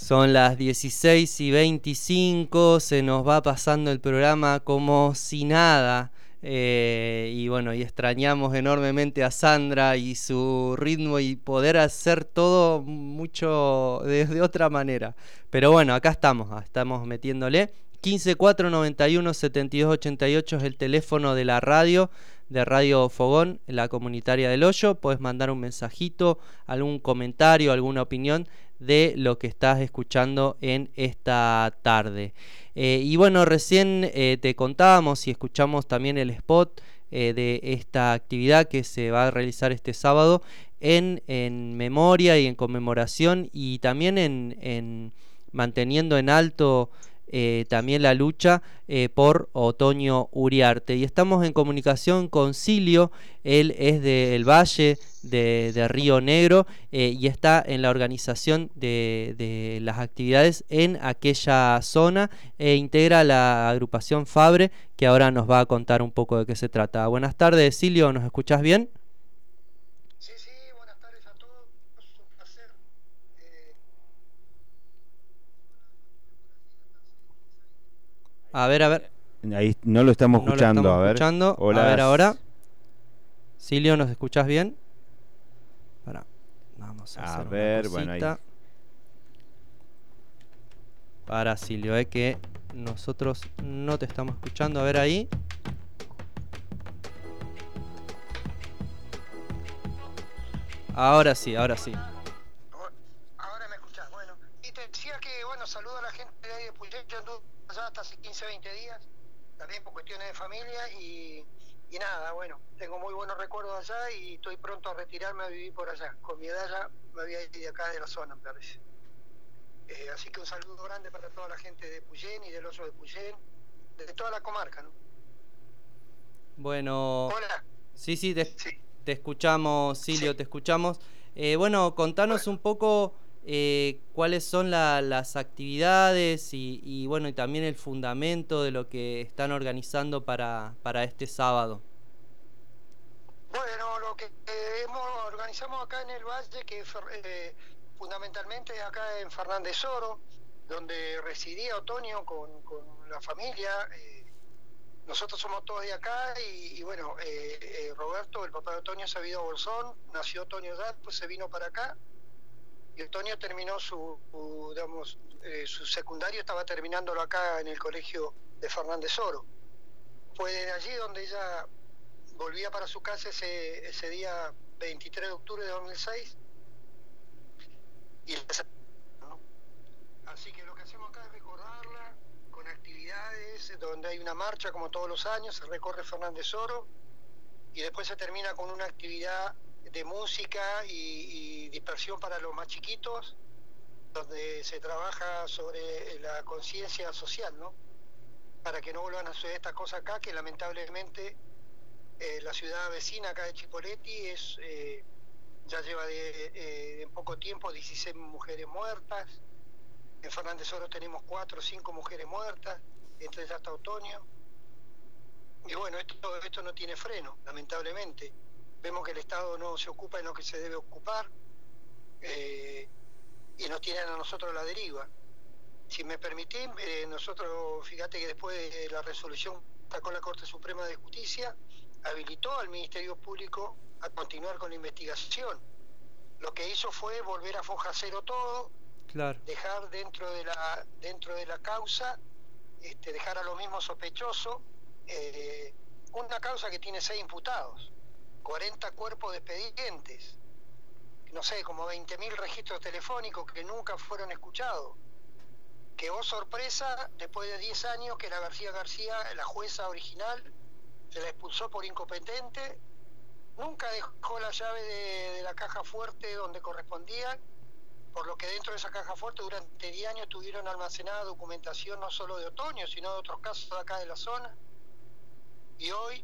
Son las 16 y 25, se nos va pasando el programa como si nada. eh, y bueno, y extrañamos enormemente a Sandra y su ritmo y poder hacer todo mucho de, otra manera. Pero bueno, acá estamos, ah, estamos metiéndole. 15491 7288 es el teléfono de la radio, de Radio Fogón, la comunitaria del Hoyo. Puedes mandar un mensajito, algún comentario, alguna opinión de lo que estás escuchando en esta tarde. Eh, y bueno, recién eh, te contábamos y escuchamos también el spot eh, de esta actividad que se va a realizar este sábado en, en memoria y en conmemoración y también en, en manteniendo en alto eh, también la lucha eh, por Otoño Uriarte. Y estamos en comunicación con Silio, él es del Valle de, Río Negro eh, y está en la organización de, de, las actividades en aquella zona e integra la agrupación Fabre, que ahora nos va a contar un poco de qué se trata. Buenas tardes, Silio, ¿nos escuchás bien? A ver, a ver. Ahí no lo estamos No lo escuchando, estamos a ver. escuchando. Hola. A ver ahora. Silio, ¿nos escuchás bien? Pará. Vamos a, A hacer una ver, bueno, ahí. cosita. Para Silio, eh, que nosotros no te estamos escuchando. A ver ahí. Ahora sí, ahora sí. Ahora me escuchás, bueno. Y te decía que, bueno, saludo a la gente de ahí de Puyén. Yo anduve allá hasta hace 15, 20 días, también por cuestiones de familia y, y nada, bueno, tengo muy buenos recuerdos allá y estoy pronto a retirarme a vivir por allá. Con mi edad ya me había ido de acá de la zona, me parece. Eh, así que un saludo grande para toda la gente de Puyén y del oso de Puyén, de toda la comarca, ¿no? Bueno. Hola. Sí, sí, te, te escuchamos, Silio, te escuchamos. Eh, bueno, contanos un poco eh, cuáles son la- las actividades y, y, bueno, y también el fundamento de lo que están organizando para, para este sábado. Bueno, lo que eh, hemos, organizamos acá en el Valle, que eh, fundamentalmente acá en Fernández Oro, donde residía Otonio con, con la familia. eh, nosotros somos todos de acá y, y bueno, eh, Roberto, el papá de Otonio, se ha ido a Bolsón, nació Otonio ya, pues se vino para acá. Y Otonio terminó su, digamos, eh, su secundario, estaba terminándolo acá en el colegio de Fernández Oro. Fue desde allí donde ella volvía para su casa ese, día 23 de octubre de 2006 y ¿no? así que lo que hacemos acá es recordarla con actividades donde hay una marcha como todos los años se recorre Fernández Oro y después se termina con una actividad de música y, dispersión para los más chiquitos donde se trabaja sobre la conciencia social no para que no vuelvan a suceder estas cosas acá que lamentablemente eh, la ciudad vecina acá de Chipoleti es eh, ya lleva de, eh, en poco tiempo 16 mujeres muertas. En Fernández Oro tenemos 4 o 5 mujeres muertas, entre ellas hasta otoño. Y bueno, esto, esto no tiene freno, lamentablemente. Vemos que el Estado no se ocupa en lo que se debe ocupar eh, y nos tienen a nosotros la deriva. Si me permitís, eh, nosotros, fíjate que después de la resolución sacó la Corte Suprema de Justicia, habilitó al Ministerio Público a continuar con la investigación. Lo que hizo fue volver a foja cero todo, Claro. dejar dentro de la dentro de la causa, este, dejar a lo mismo sospechoso, eh, una causa que tiene seis imputados, 40 cuerpos de expedientes, no sé, como 20.000 registros telefónicos que nunca fueron escuchados. Que oh sorpresa, después de 10 años que la García García, la jueza original, se la expulsó por incompetente, nunca dejó la llave de, de la caja fuerte donde correspondía, por lo que dentro de esa caja fuerte durante 10 años tuvieron almacenada documentación no solo de otoño, sino de otros casos acá de la zona. Y hoy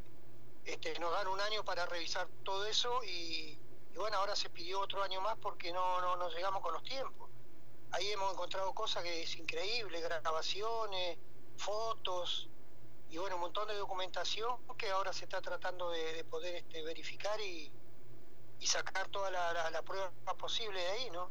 este, nos dan un año para revisar todo eso y, bueno, ahora se pidió otro año más porque no, no, no llegamos con los tiempos. Ahí hemos encontrado cosas que es increíble, grabaciones, fotos y bueno, un montón de documentación que ahora se está tratando de, de poder este, verificar y, y sacar toda la, la, la prueba posible de ahí, ¿no?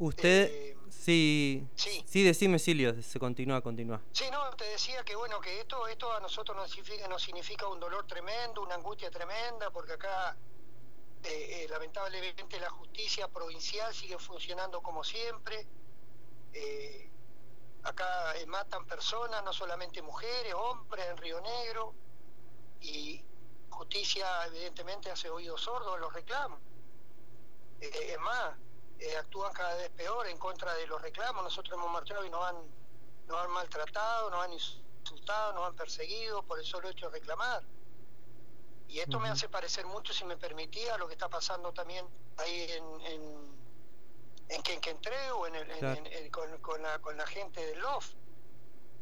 Usted, Eh, sí, sí. sí, decime, Silvio, se continúa, continúa. Sí, no, te decía que bueno, que esto, esto a nosotros nos significa, nos significa un dolor tremendo, una angustia tremenda, porque acá eh, eh, lamentablemente la justicia provincial sigue funcionando como siempre. Eh, acá matan personas, no solamente mujeres, hombres en Río Negro, y justicia evidentemente hace oídos sordos a los reclamos. Es más, eh, actúan cada vez peor en contra de los reclamos. Nosotros hemos marchado y nos han, nos han maltratado, nos han insultado, nos han perseguido por el solo hecho de reclamar. Y esto me hace parecer mucho, si me permitía, lo que está pasando también ahí en, en, en Quenquentreu, en el, en- Claro. en- en- con, con la, con la gente del LOF.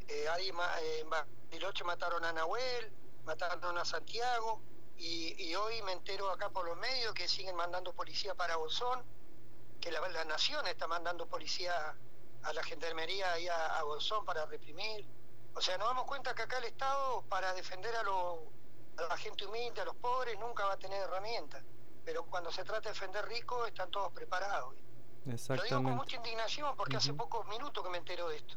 Eh, ahí eh, en Bariloche mataron a Nahuel, mataron a Santiago, y, y hoy me entero acá por los medios que siguen mandando policía para Bolsón, que la, la nación está mandando policía a la gendarmería ahí a, a Bolsón para reprimir. O sea, nos damos cuenta que acá el Estado, para defender a, a la gente humilde, a los pobres, nunca va a tener herramientas. Pero cuando se trata de defender ricos, están todos preparados. Lo digo con mucha indignación porque hace pocos minutos que me entero de esto.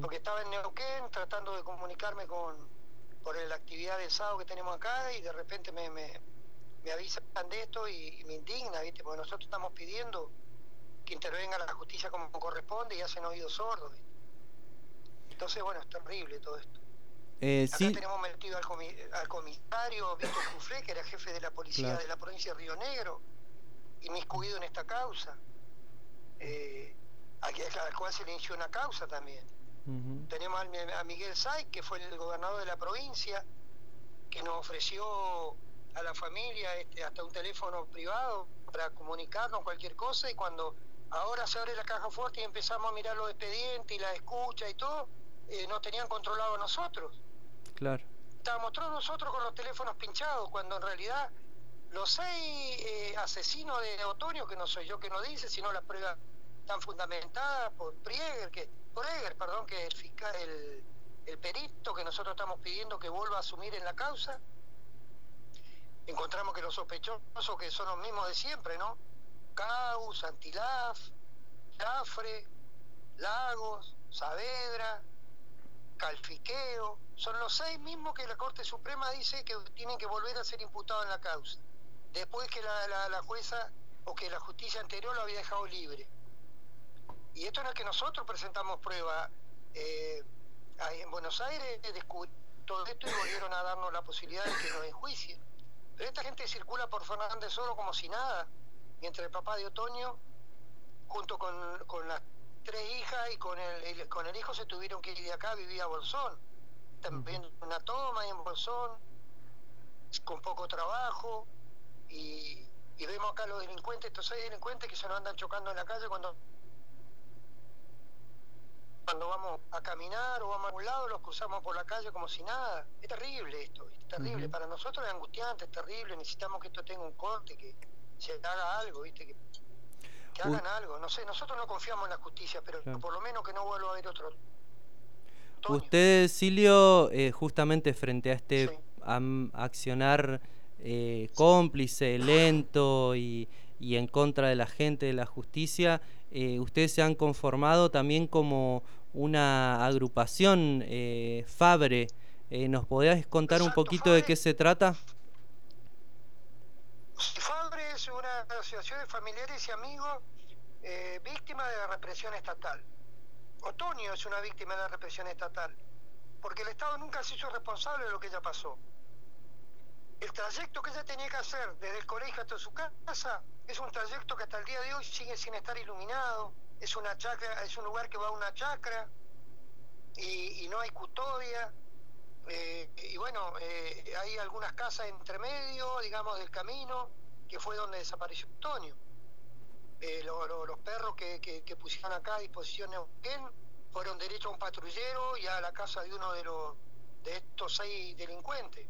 Porque estaba en Neuquén tratando de comunicarme con por la actividad del sábado que tenemos acá y de repente me, me, me avisan de esto y, y me indigna, ¿viste? Porque nosotros estamos pidiendo que intervenga la justicia como corresponde y hacen oídos sordos. ¿viste? Entonces, bueno, es terrible todo esto. Eh, Acá sí, tenemos metido al, comi- al comisario Víctor Cufré, que era jefe de la policía Claro. de la provincia de Río Negro, inmiscuido en esta causa, eh, al, cual se le inició una causa también. Tenemos a Miguel Say, que fue el gobernador de la provincia, que nos ofreció a la familia este, hasta un teléfono privado para comunicarnos cualquier cosa y cuando ahora se abre la caja fuerte y empezamos a mirar los expedientes y la escucha y todo, eh, nos tenían controlado a nosotros. claro. Estábamos todos nosotros con los teléfonos pinchados, cuando en realidad los seis eh, asesinos de Otoño, que no soy yo que no dice, sino las pruebas están fundamentadas por Prieger, que, por Eger, perdón, que el fiscal, el, el perito que nosotros estamos pidiendo que vuelva a asumir en la causa. Encontramos que los sospechosos que son los mismos de siempre, ¿no? Caus, Antilaf, Jafre, Lagos, Saavedra, Calfiqueo, son los seis mismos que la Corte Suprema dice que tienen que volver a ser imputados en la causa, después que la, jueza o que la justicia anterior lo había dejado libre. Y esto no es que nosotros presentamos prueba. eh, en Buenos Aires descubrí todo esto y volvieron a darnos la posibilidad de que nos enjuicien. Pero esta gente circula por Fernández Oro como si nada, mientras el papá de Otoño, junto con, con las tres hijas y con el, el- con el hijo se tuvieron que ir de acá, vivía a Bolsón. También una toma en Bolsón, con poco trabajo, y, y vemos acá los delincuentes, estos seis delincuentes que se nos andan chocando en la calle cuando cuando vamos a caminar o vamos a algún lado, los cruzamos por la calle como si nada. Es terrible esto, es terrible. Para nosotros es angustiante, es terrible. Necesitamos que esto tenga un corte, que se haga algo, ¿viste? Que, que hagan algo. No sé, nosotros no confiamos en la justicia, pero Claro. por lo menos que no vuelva a haber otro. Usted, Silvio, eh, justamente frente a este am- accionar eh, cómplice, lento y, y en contra de la gente, de la justicia, eh, ustedes se han conformado también como una agrupación eh, Fabre. Eh, ¿Nos podrías contar un poquito de qué se trata? Fabre es una asociación de familiares y amigos eh, víctimas de la represión estatal. Otoño es una víctima de la represión estatal, porque el Estado nunca se hizo responsable de lo que ella pasó. El trayecto que ella tenía que hacer desde el colegio hasta su casa es un trayecto que hasta el día de hoy sigue sin estar iluminado. Es una chacra, es un lugar que va a una chacra y, no hay custodia. Eh, y bueno, eh, hay algunas casas entre medio, digamos, del camino, que fue donde desapareció Antonio. Eh, lo- lo- los perros que, pusieron acá a disposición de Neuquén fueron derecho a un patrullero y a la casa de uno de los de estos seis delincuentes.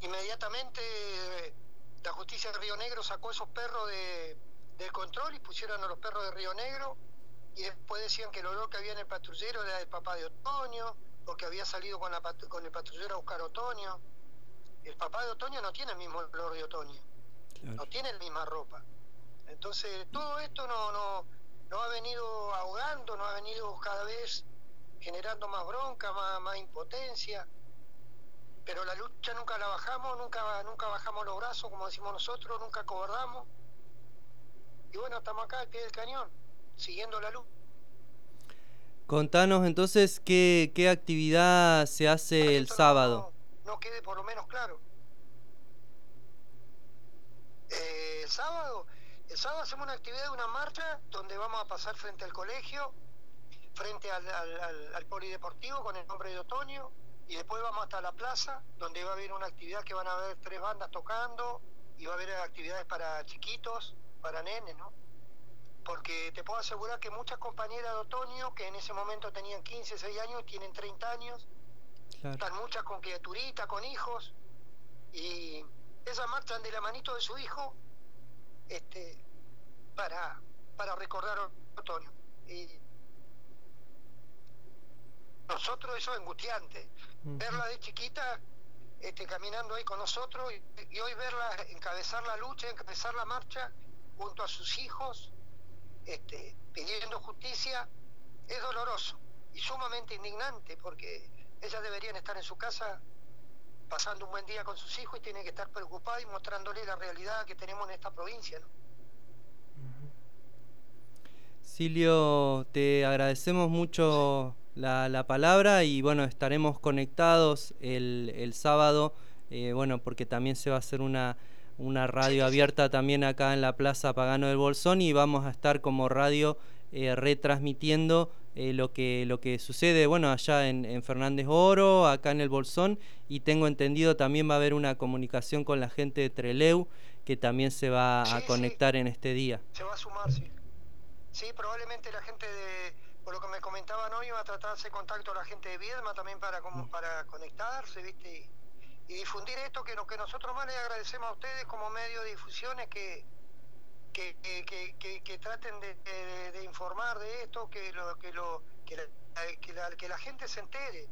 Inmediatamente la justicia de Río Negro sacó esos perros de, del control y pusieron a los perros de Río Negro y después decían que el olor que había en el patrullero era del papá de Otoño porque había salido con, la, con el patrullero a buscar a Otoño. El papá de Otoño no tiene el mismo olor de Otoño, no tiene la misma ropa. Entonces todo esto no, no, no ha venido ahogando, no ha venido cada vez generando más bronca, más, más impotencia. Pero la lucha nunca la bajamos, nunca, nunca bajamos los brazos, como decimos nosotros, nunca cobardamos. Y bueno, estamos acá al pie del cañón, siguiendo la luz. Contanos entonces qué, qué actividad se hace el sábado. no quede por lo menos claro. Eh, el sábado, el sábado hacemos una actividad, una marcha, donde vamos a pasar frente al colegio, frente al, al- al- al polideportivo con el nombre de Otoño, y después vamos hasta la plaza, donde va a haber una actividad que van a haber tres bandas tocando, y va a haber actividades para chiquitos, para nenes, ¿no? Porque te puedo asegurar que muchas compañeras de Otoño, que en ese momento tenían 15, 6 años, tienen 30 años, están muchas con criaturitas, con hijos, y esas marchan de la manito de su hijo este, para, para recordar a Otoño. Y nosotros eso es angustiante. Verla de chiquita este, caminando ahí con nosotros y, y hoy verla encabezar la lucha, encabezar la marcha junto a sus hijos, este, pidiendo justicia, es doloroso y sumamente indignante porque ellas deberían estar en su casa pasando un buen día con sus hijos y tienen que estar preocupadas y mostrándole la realidad que tenemos en esta provincia. ¿no? Silio, te agradecemos mucho la, la palabra y bueno, estaremos conectados el, el sábado, eh, bueno, porque también se va a hacer una, una radio abierta también acá en la Plaza Pagano del Bolsón y vamos a estar como radio eh, retransmitiendo eh, lo, que, lo que sucede, bueno, allá en, en Fernández Oro, acá en el Bolsón y tengo entendido también va a haber una comunicación con la gente de Treleu que también se va a conectar en este día. Se va a sumar, sí. Sí, probablemente la gente de, por lo que me comentaban hoy, va a tratar de hacer contacto a la gente de Viedma también para, como, para conectarse, ¿viste? Y, difundir esto que lo que nosotros más les agradecemos a ustedes como medio de difusión es que, que, que, que, traten de, de- de informar de esto, que lo que lo que la, que la- que la gente se entere,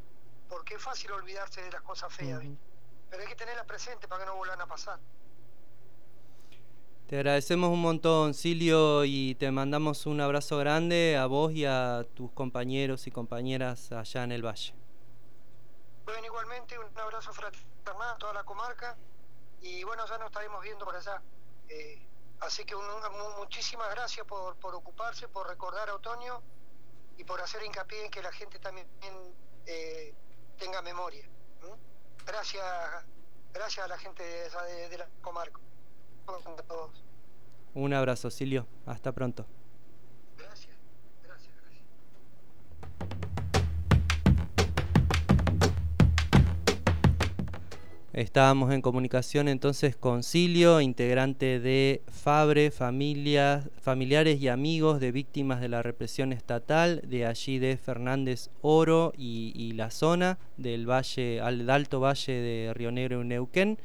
porque es fácil olvidarse de las cosas feas, pero hay que tenerlas presentes para que no vuelvan a pasar. Te agradecemos un montón, Silio, y te mandamos un abrazo grande a vos y a tus compañeros y compañeras allá en el valle. Bueno, igualmente un abrazo fraternal a toda la comarca y bueno, ya nos estaremos viendo por allá. Eh, así que muchísimas gracias por, por ocuparse, por recordar a Otoño y por hacer hincapié en que la gente también eh, tenga memoria. Gracias, gracias a la gente de, de- de la comarca. Un abrazo, Silio. Hasta pronto. Estábamos en comunicación entonces con Silio, integrante de FABRE, familiares y amigos de víctimas de la represión estatal, de allí de Fernández Oro y, y la zona del valle, al Alto Valle de Río Negro y Neuquén,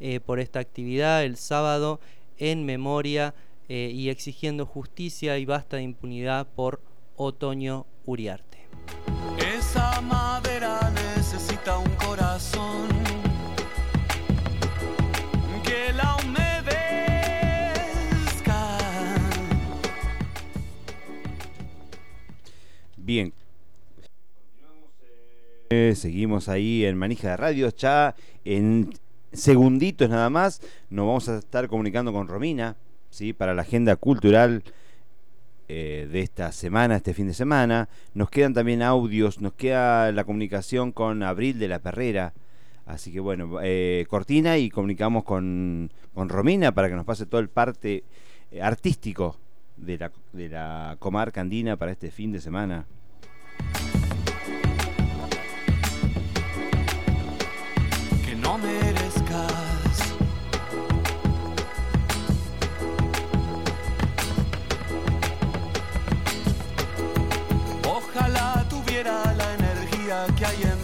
eh, por esta actividad el sábado en memoria eh, y exigiendo justicia y basta de impunidad por Otoño Uriarte. Esa madera necesita un Bien. Eh, seguimos ahí en Manija de Radio, ya en segunditos nada más nos vamos a estar comunicando con Romina, ¿sí? para la agenda cultural eh, de esta semana, este fin de semana. Nos quedan también audios, nos queda la comunicación con Abril de la Perrera. Así que bueno, eh, cortina y comunicamos con, con Romina para que nos pase todo el parte eh, artístico de la, de la comarca andina para este fin de semana. No merezcas. Ojalá tuviera la energía que hay en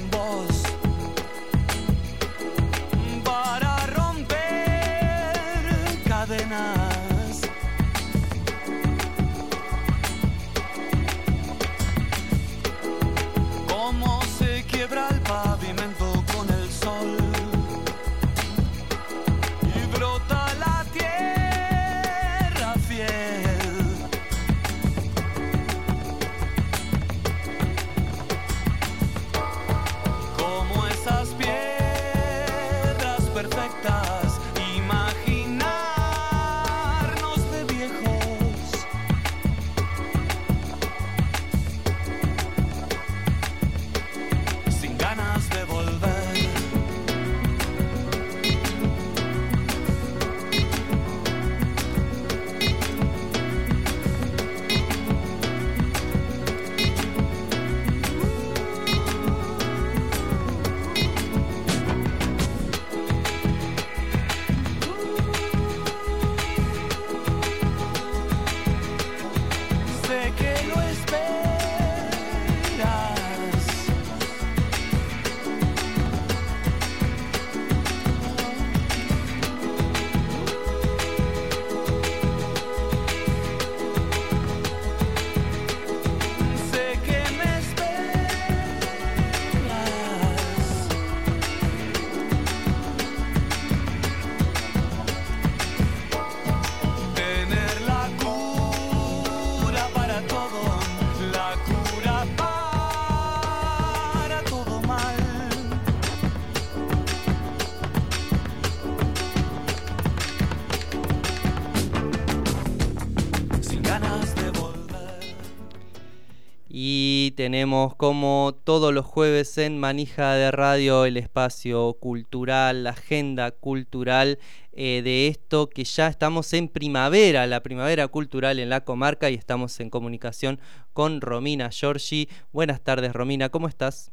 tenemos como todos los jueves en Manija de Radio el espacio cultural, la agenda cultural eh, de esto que ya estamos en primavera, la primavera cultural en la comarca y estamos en comunicación con Romina Giorgi. Buenas tardes Romina, ¿cómo estás?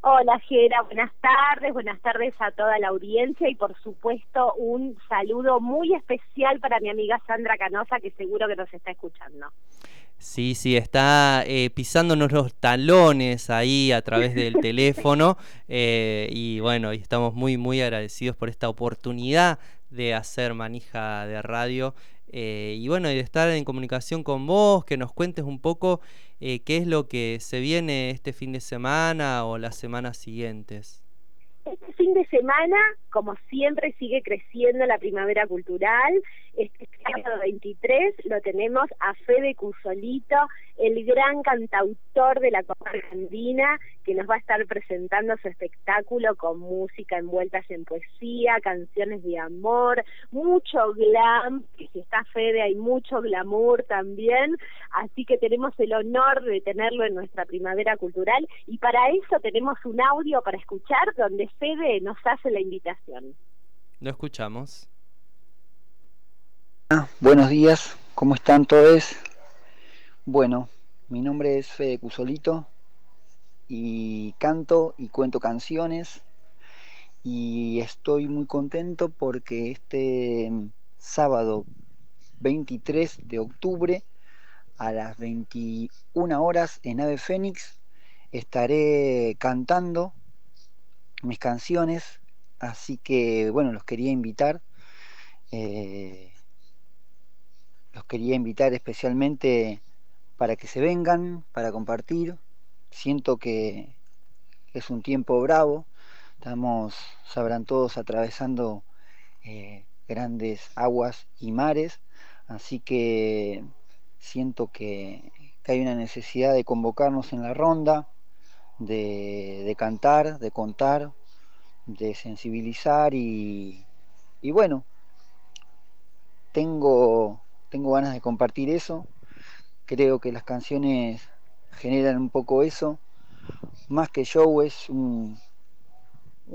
Hola Gera, buenas tardes, buenas tardes a toda la audiencia y por supuesto un saludo muy especial para mi amiga Sandra Canosa que seguro que nos está escuchando. Sí, sí, está eh, pisándonos los talones ahí a través [laughs] del teléfono eh, y bueno, y estamos muy, muy agradecidos por esta oportunidad de hacer manija de radio eh, y bueno, y de estar en comunicación con vos, que nos cuentes un poco eh, qué es lo que se viene este fin de semana o las semanas siguientes. Este fin de semana, como siempre, sigue creciendo la primavera cultural. Este sábado 23 lo tenemos a Fede Cusolito, el gran cantautor de la comarca andina, que nos va a estar presentando su espectáculo con música envueltas en poesía, canciones de amor, mucho glam, que si está Fede hay mucho glamour también, así que tenemos el honor de tenerlo en nuestra primavera cultural y para eso tenemos un audio para escuchar donde Fede nos hace la invitación. Lo escuchamos. Buenos días, ¿cómo están todos? Bueno, mi nombre es Fede Cusolito y canto y cuento canciones y estoy muy contento porque este sábado 23 de octubre a las 21 horas en Ave Fénix estaré cantando mis canciones, así que bueno, los quería invitar. eh, los quería invitar especialmente para que se vengan, para compartir. Siento que es un tiempo bravo. Estamos, sabrán todos, atravesando eh, grandes aguas y mares. Así que siento que, que hay una necesidad de convocarnos en la ronda, de, de cantar, de contar, de sensibilizar y, y bueno, tengo, tengo ganas de compartir eso. Creo que las canciones generan un poco eso. Más que show es un,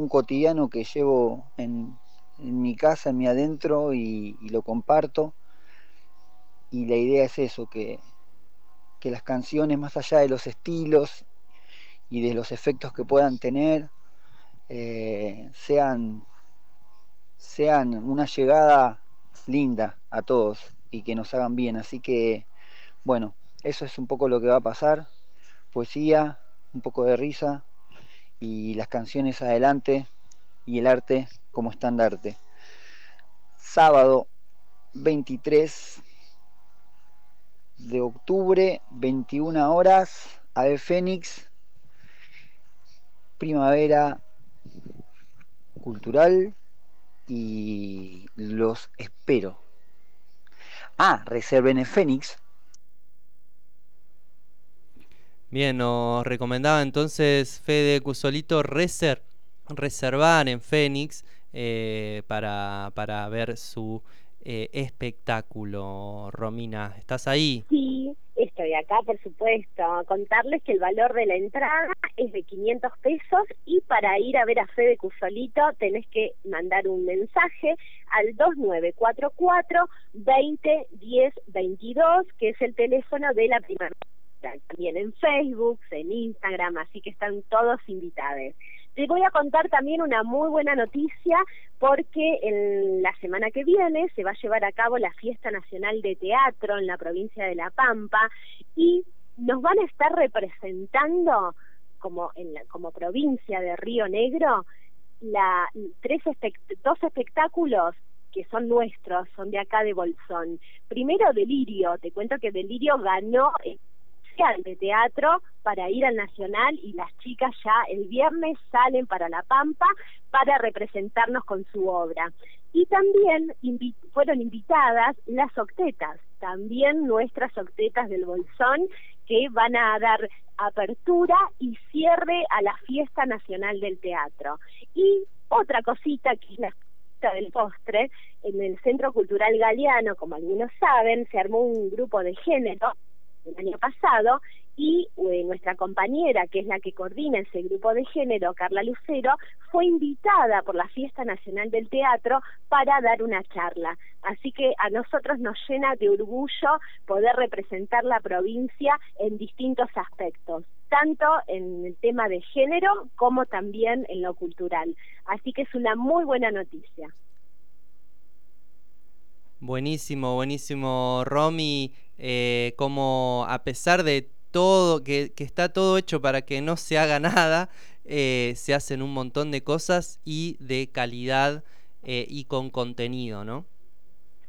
cotidiano que llevo en, mi casa, en mi adentro y, y lo comparto. Y la idea es eso, que, que las canciones, más allá de los estilos y de los efectos que puedan tener, eh, sean, sean una llegada linda a todos y que nos hagan bien. Así que, bueno, eso es un poco lo que va a pasar. Poesía, un poco de risa y las canciones adelante y el arte como estandarte. Sábado 23 de octubre, 21 horas, Ave Fénix, primavera cultural y los espero. Ah, reserven en Fénix. Bien, nos recomendaba entonces Fede Cusolito reser reservar en Fénix eh, para, para ver su eh, espectáculo. Romina, ¿estás ahí? Sí, estoy acá, por supuesto. Contarles que el valor de la entrada es de 500 pesos y para ir a ver a Fede Cusolito tenés que mandar un mensaje al 2944 20 10 22, que es el teléfono de la primera también en Facebook, en Instagram, así que están todos invitados. Te voy a contar también una muy buena noticia porque en la semana que viene se va a llevar a cabo la Fiesta Nacional de Teatro en la provincia de La Pampa y nos van a estar representando como en la, provincia de Río Negro la tres dos espectáculos que son nuestros, son de acá de Bolsón. Primero Delirio, te cuento que Delirio ganó de teatro para ir al Nacional y las chicas ya el viernes salen para La Pampa para representarnos con su obra. Y también fueron invitadas las octetas, también nuestras octetas del Bolsón, que van a dar apertura y cierre a la Fiesta Nacional del Teatro. Y otra cosita que es la del postre, en el Centro Cultural Galeano, como algunos saben, se armó un grupo de género el año pasado y eh, nuestra compañera, que es la que coordina ese grupo de género, Carla Lucero, fue invitada por la Fiesta Nacional del Teatro para dar una charla. Así que a nosotros nos llena de orgullo poder representar la provincia en distintos aspectos, tanto en el tema de género como también en lo cultural. Así que es una muy buena noticia. Buenísimo, buenísimo, Romy. Eh, como a pesar de todo, que, está todo hecho para que no se haga [laughs] nada, eh, se hacen un montón de cosas y de calidad eh, y con contenido, ¿no?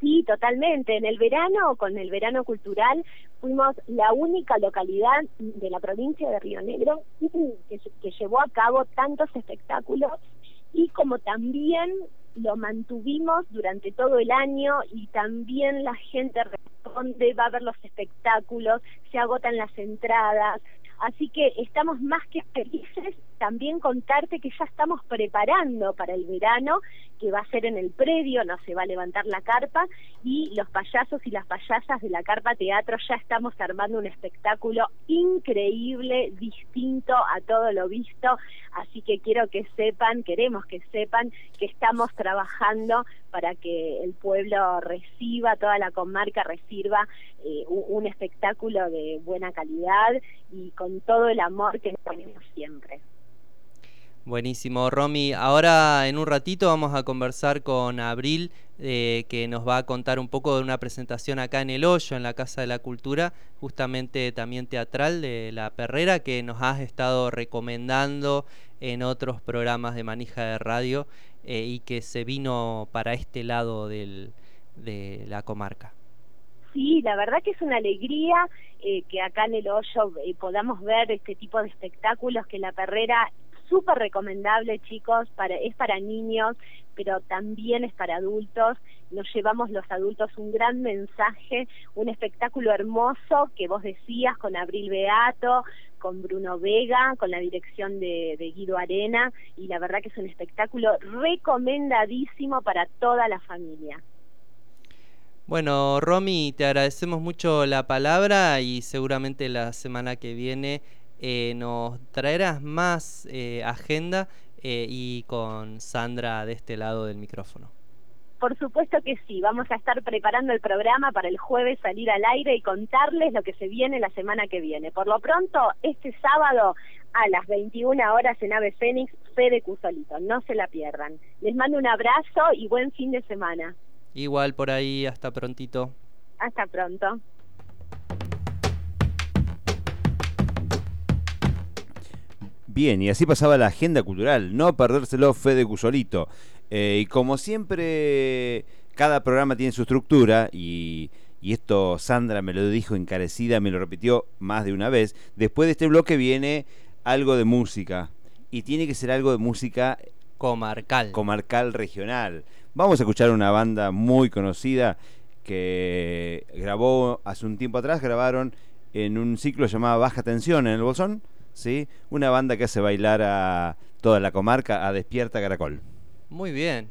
Sí, totalmente. En el verano, con el verano cultural, fuimos la única localidad de la provincia de Río Negro [clears throat] que, que llevó a cabo tantos espectáculos y como también lo mantuvimos durante todo el año y también la gente responde, va a ver los espectáculos, se agotan las entradas, así que estamos más que felices también contarte que ya estamos preparando para el verano, que va a ser en el predio, no se va a levantar la carpa, y los payasos y las payasas de la carpa teatro ya estamos armando un espectáculo increíble, distinto a todo lo visto, así que quiero que sepan, queremos que sepan que estamos trabajando para que el pueblo reciba, toda la comarca reciba eh, un, espectáculo de buena calidad y con todo el amor que nos ponemos siempre. Buenísimo, Romy. Ahora en un ratito vamos a conversar con Abril, eh, que nos va a contar un poco de una presentación acá en El Hoyo, en la Casa de la Cultura, justamente también teatral de La Perrera, que nos has estado recomendando en otros programas de manija de radio eh, y que se vino para este lado del, de la comarca. Sí, la verdad que es una alegría eh, que acá en el hoyo podamos ver este tipo de espectáculos que la perrera súper recomendable, chicos, para, es para niños, pero también es para adultos. Nos llevamos los adultos un gran mensaje, un espectáculo hermoso que vos decías con Abril Beato, con Bruno Vega, con la dirección de, de Guido Arena, y la verdad que es un espectáculo recomendadísimo para toda la familia. Bueno, Romy, te agradecemos mucho la palabra y seguramente la semana que viene eh, nos traerás más eh, agenda eh, y con Sandra de este lado del micrófono. Por supuesto que sí, vamos a estar preparando el programa para el jueves salir al aire y contarles lo que se viene la semana que viene. Por lo pronto, este sábado a las 21 horas en Ave Fénix, Fede Cusolito. No se la pierdan. Les mando un abrazo y buen fin de semana. Igual por ahí, hasta prontito. Hasta pronto. Bien, y así pasaba la agenda cultural, no perdérselo Fede Cusolito. Eh, y como siempre, cada programa tiene su estructura y, y esto Sandra me lo dijo encarecida, me lo repitió más de una vez. Después de este bloque viene algo de música y tiene que ser algo de música comarcal, comarcal regional. Vamos a escuchar una banda muy conocida que grabó hace un tiempo atrás, grabaron en un ciclo llamado Baja Tensión en el Bolsón, ¿sí? Una banda que hace bailar a toda la comarca a Despierta Caracol. Muy bien.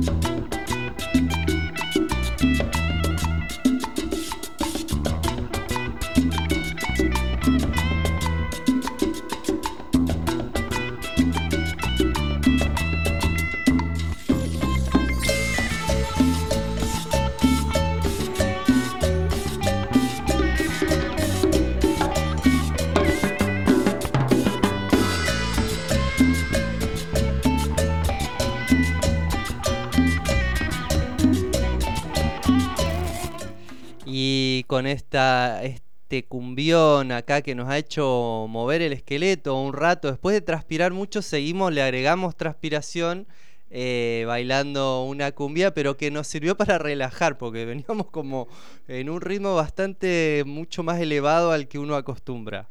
Y con esta, este cumbión acá que nos ha hecho mover el esqueleto un rato, después de transpirar mucho, seguimos, le agregamos transpiración. eh, bailando una cumbia, pero que nos sirvió para relajar, porque veníamos como en un ritmo bastante mucho más elevado al que uno acostumbra.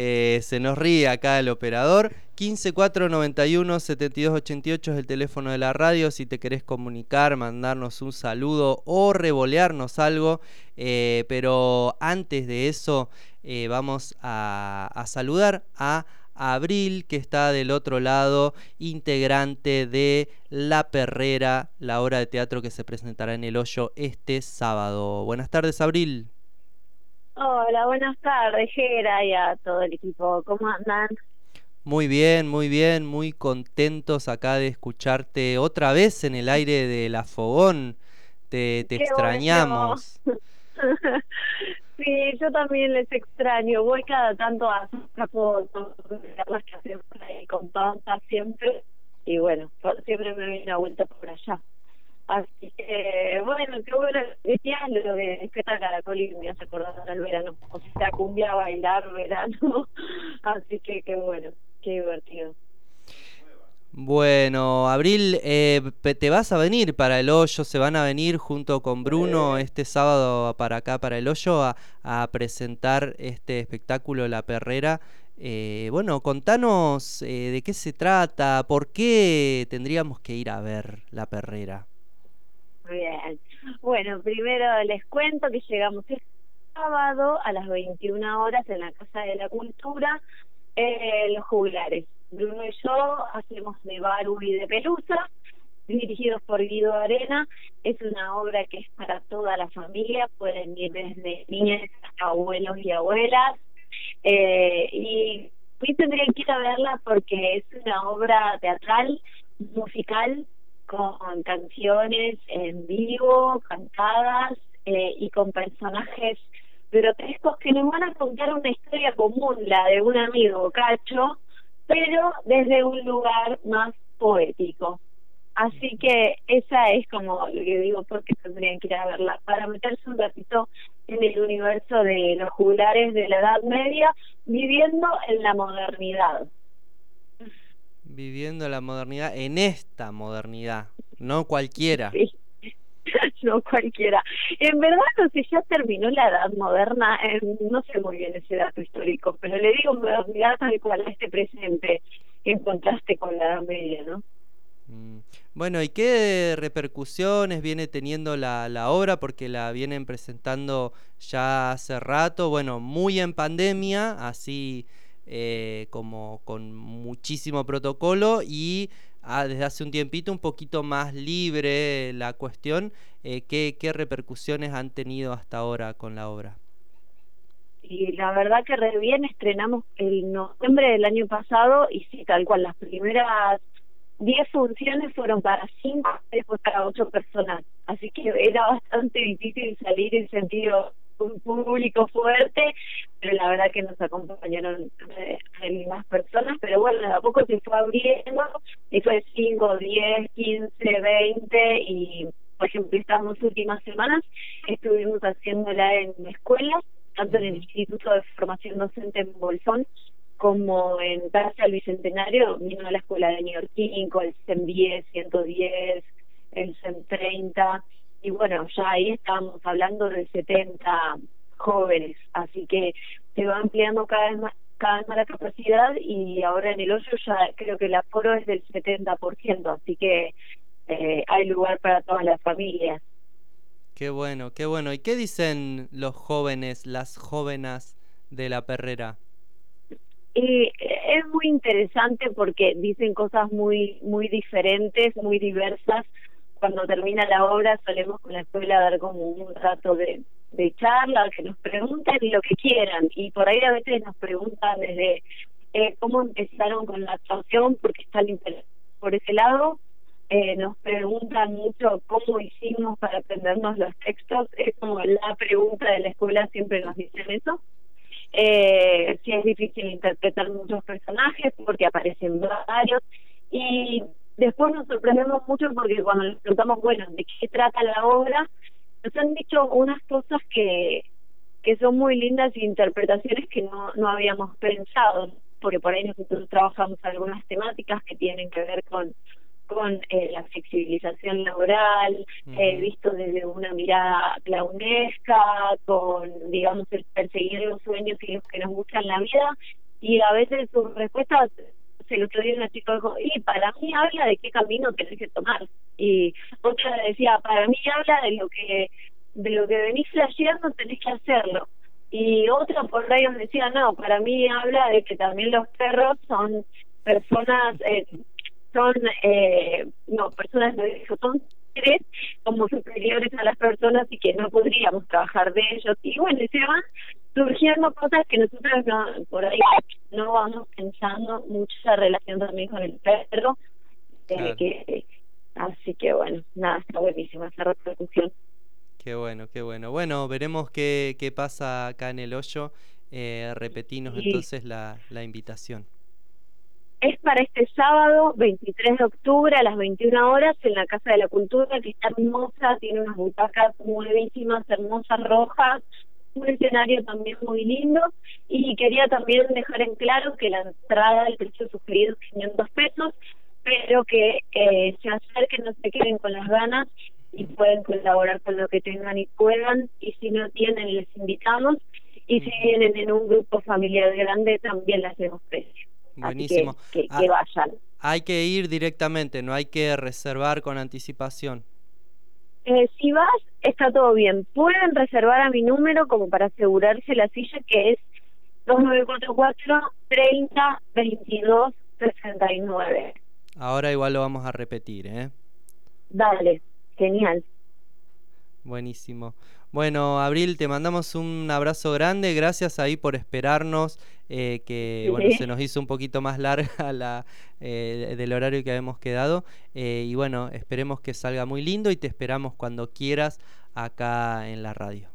Eh, se nos ríe acá el operador. 15491 7288 es el teléfono de la radio. Si te querés comunicar, mandarnos un saludo o revolearnos algo. Eh, pero antes de eso, eh, vamos a, a saludar a Abril, que está del otro lado, integrante de La Perrera, la obra de teatro que se presentará en el hoyo este sábado. Buenas tardes, Abril. Hola, buenas tardes, Gera, y a todo el equipo. ¿Cómo andan? Muy bien, muy bien, muy contentos acá de escucharte otra vez en el aire de la Fogón. Te, te extrañamos. [laughs] sí, yo también les extraño. Voy cada tanto a fotos, las que hacemos ahí con Pampa siempre. Y bueno, siempre me doy una vuelta por allá. Así que, bueno, qué bueno. Decía lo de despierta Caracol y me hace acordar al verano. O sea, cumbia, bailar, verano. [laughs] Así que, qué bueno, qué divertido. Bueno, Abril, eh, te vas a venir para el hoyo, se van a venir junto con Bruno este sábado para acá, para el hoyo, a, a presentar este espectáculo La Perrera. Eh, bueno, contanos eh, de qué se trata, por qué tendríamos que ir a ver La Perrera. Bien. Bueno, primero les cuento que llegamos el sábado a las 21 horas en la Casa de la Cultura, eh, Los Juglares. Bruno y yo hacemos de Baru y de Pelusa, dirigidos por Guido Arena. Es una obra que es para toda la familia, pueden ir desde niñas hasta abuelos y abuelas. Eh, y hoy tendrían que ir a verla porque es una obra teatral, musical, con canciones en vivo, cantadas eh, y con personajes grotescos que nos van a contar una historia común, la de un amigo cacho, pero desde un lugar más poético. Así que esa es como lo que digo, porque tendrían que ir a verla, para meterse un ratito en el universo de los juglares de la Edad Media, viviendo en la modernidad. Viviendo la modernidad en esta modernidad, no cualquiera. Sí. [laughs] no cualquiera. En verdad, no sé, ya terminó la edad moderna, eh, no sé muy bien ese dato histórico, pero le digo modernidad tal cual a este presente, en contraste con la edad media, ¿no? Bueno, ¿y qué repercusiones viene teniendo la, la obra? Porque la vienen presentando ya hace rato, bueno, muy en pandemia, así eh, como con muchísimo protocolo y ah, desde hace un tiempito un poquito más libre la cuestión. Eh, ¿qué, ¿Qué repercusiones han tenido hasta ahora con la obra? Y la verdad que re bien estrenamos el noviembre del año pasado y sí, tal cual, las primeras 10 funciones fueron para 5, después para 8 personas. Así que era bastante difícil salir en sentido un público fuerte, pero la verdad que nos acompañaron eh, más personas, pero bueno, de a poco se fue abriendo y fue 5, 10, 15, 20 y por ejemplo estas dos últimas semanas estuvimos haciéndola en escuelas, tanto en el Instituto de Formación Docente en Bolsón como en Plaza del Bicentenario, vino a la escuela de New York, el CEM 10, 110, el CEM 30, y bueno, ya ahí estábamos hablando de 70 jóvenes, así que se va ampliando cada vez más cada vez más la capacidad y ahora en el hoyo ya creo que el aforo es del 70%, así que eh, hay lugar para todas las familias. Qué bueno, qué bueno. ¿Y qué dicen los jóvenes, las jóvenes de la perrera? Y es muy interesante porque dicen cosas muy muy diferentes, muy diversas. Cuando termina la obra solemos con la escuela dar como un rato de, charla, que nos pregunten lo que quieran. Y por ahí a veces nos preguntan desde eh, cómo empezaron con la actuación, porque están interesados por ese lado. Eh, nos preguntan mucho cómo hicimos para aprendernos los textos. Es como la pregunta de la escuela, siempre nos dicen eso eh, sí es difícil interpretar muchos personajes porque aparecen varios y después nos sorprendemos mucho porque cuando les preguntamos, bueno, ¿de qué trata la obra? Nos han dicho unas cosas que, que son muy lindas y interpretaciones que no, no habíamos pensado, porque por ahí nosotros trabajamos algunas temáticas que tienen que ver con con eh, la flexibilización laboral, eh, visto desde una mirada clownesca, con, digamos, el perseguir los sueños y los que nos gustan la vida, y a veces sus respuestas, se lo otro día una chica dijo, y para mí habla de qué camino tenés que tomar, y otra decía, para mí habla de lo que de lo que venís flasheando tenés que hacerlo, y otra por ahí decía, no, para mí habla de que también los perros son personas... Eh, son eh, no personas no son seres como superiores a las personas y que no podríamos trabajar de ellos y bueno y se van surgiendo cosas que nosotros no, por ahí no vamos pensando mucho esa relación también con el perro. eh, que, así que bueno, nada, está buenísima esa repercusión. Qué bueno, qué bueno. Bueno, veremos qué, qué pasa acá en el hoyo. Eh, repetinos Sí. entonces la, la invitación. Es para este sábado, 23 de octubre, a las 21 horas, en la Casa de la Cultura, que está hermosa, tiene unas butacas nuevísimas, hermosas, rojas, un escenario también muy lindo. Y quería también dejar en claro que la entrada, el precio sugerido es 500 pesos, pero que eh, se acerquen, no se queden con las ganas y pueden colaborar con lo que tengan y puedan. Y si no tienen, les invitamos. Y si vienen en un grupo familiar grande, también les hacemos precio. Buenísimo. Así que, que, Ah, que vayan. Hay que ir directamente, no hay que reservar con anticipación. Eh, si vas, está todo bien. Pueden reservar a mi número como para asegurarse la silla, que es 2944 30 22 69. Ahora igual lo vamos a repetir, ¿eh? Dale, genial. Buenísimo. Bueno, Abril, te mandamos un abrazo grande. Gracias ahí por esperarnos, eh, que bueno, se nos hizo un poquito más larga [laughs] la, eh, del horario que habíamos quedado. Eh, y bueno, esperemos que salga muy lindo y te esperamos cuando quieras acá en la radio.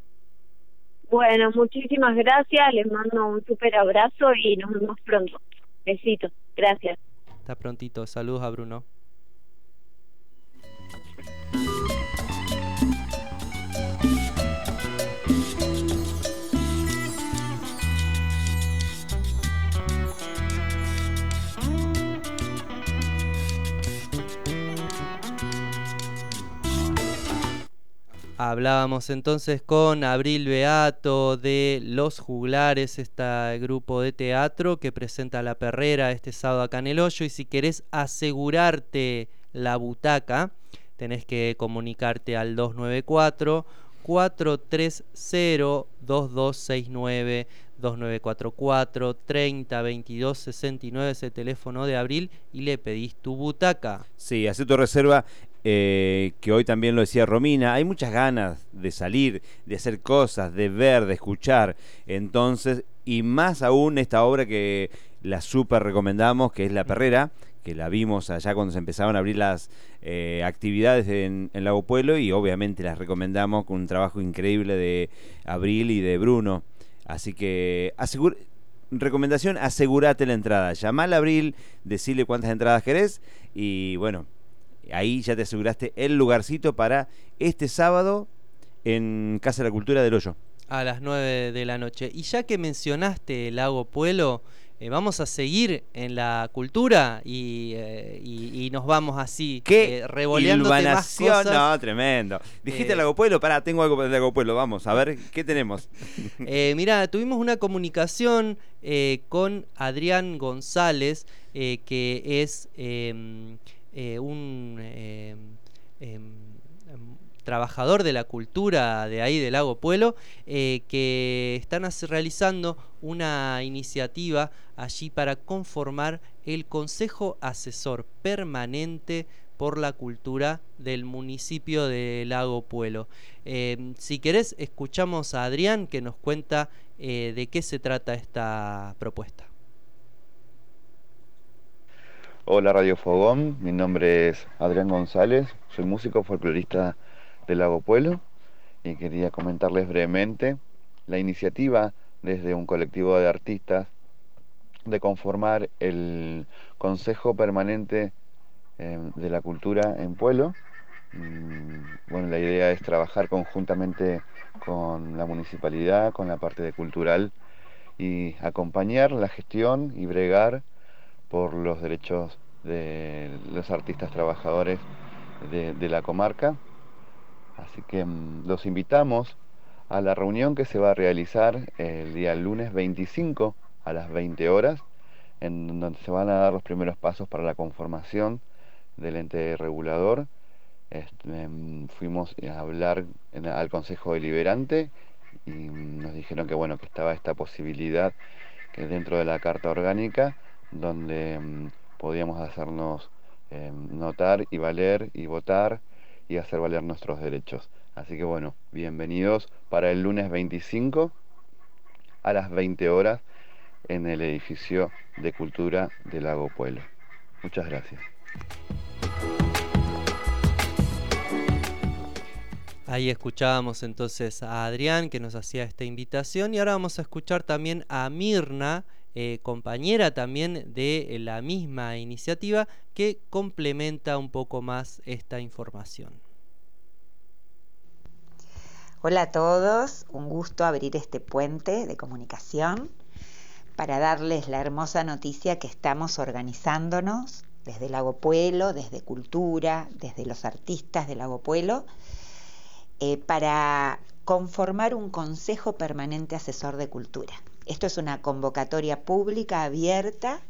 Bueno, muchísimas gracias. Les mando un súper abrazo y nos vemos pronto. Besitos. Gracias. Hasta prontito. Saludos a Bruno. Hablábamos entonces con Abril Beato de Los Juglares, este grupo de teatro que presenta La Perrera este sábado acá en el Hoyo. Y si querés asegurarte la butaca, tenés que comunicarte al 294 430 2269 2944 30 22 69 ese teléfono de Abril y le pedís tu butaca. Sí, hace tu reserva, eh, que hoy también lo decía Romina, hay muchas ganas de salir, de hacer cosas, de ver, de escuchar. Entonces, y más aún esta obra que la súper recomendamos, que es La Perrera, que la vimos allá cuando se empezaban a abrir las eh, actividades en, en Lago Pueblo y obviamente las recomendamos con un trabajo increíble de Abril y de Bruno. Así que recomendación, asegúrate la entrada. Llamá al Abril, decirle cuántas entradas querés y bueno, ahí ya te aseguraste el lugarcito para este sábado en Casa de la Cultura del Hoyo. A las 9 de la noche. Y ya que mencionaste el lago Puelo, eh, vamos a seguir en la cultura y, eh, y- y nos vamos así, ¿Qué eh, revoleándote más cosas. no, tremendo. Dijiste Eh, Lago Pueblo, pará, tengo algo para el Lago Pueblo, vamos, a ver, ¿qué tenemos? [laughs] Mira, tuvimos una comunicación con Adrián González, que es em, eh, un em, em, em, trabajador de la cultura de ahí, del Lago Pueblo, eh, que están realizando una iniciativa allí para conformar el Consejo Asesor Permanente por la cultura del municipio de Lago Puelo. Eh, si querés, escuchamos a Adrián que nos cuenta eh, de qué se trata esta propuesta. Hola Radio Fogón, mi nombre es Adrián González, soy músico folclorista del Lago Pueblo y quería comentarles brevemente la iniciativa desde un colectivo de artistas de conformar el Consejo Permanente eh, de la Cultura en Pueblo. Mm, Bueno, la idea es trabajar conjuntamente con la municipalidad, con la parte de cultural y acompañar la gestión y bregar por los derechos de los artistas trabajadores de, la comarca. Así que mm, los invitamos a la reunión que se va a realizar el día lunes 25 a las 20 horas, en donde se van a dar los primeros pasos para la conformación del ente regulador. Este, mm, fuimos a hablar al Consejo Deliberante y mm, nos dijeron que bueno que estaba esta posibilidad que dentro de la Carta Orgánica donde mm, podíamos hacernos eh, notar y valer y votar y hacer valer nuestros derechos. Así que bueno, bienvenidos para el lunes 25 a las 20 horas en el edificio de cultura del Lago Pueblo. Muchas gracias. Ahí escuchábamos entonces a Adrián que nos hacía esta invitación y ahora vamos a escuchar también a Mirna, eh, compañera también de la misma iniciativa, que complementa un poco más esta información. Hola a todos, un gusto abrir este puente de comunicación para darles la hermosa noticia que estamos organizándonos desde Lago Pueblo, desde Cultura, desde los artistas de Lago Pueblo, eh, para conformar un Consejo Permanente Asesor de Cultura. Esto es una convocatoria pública abierta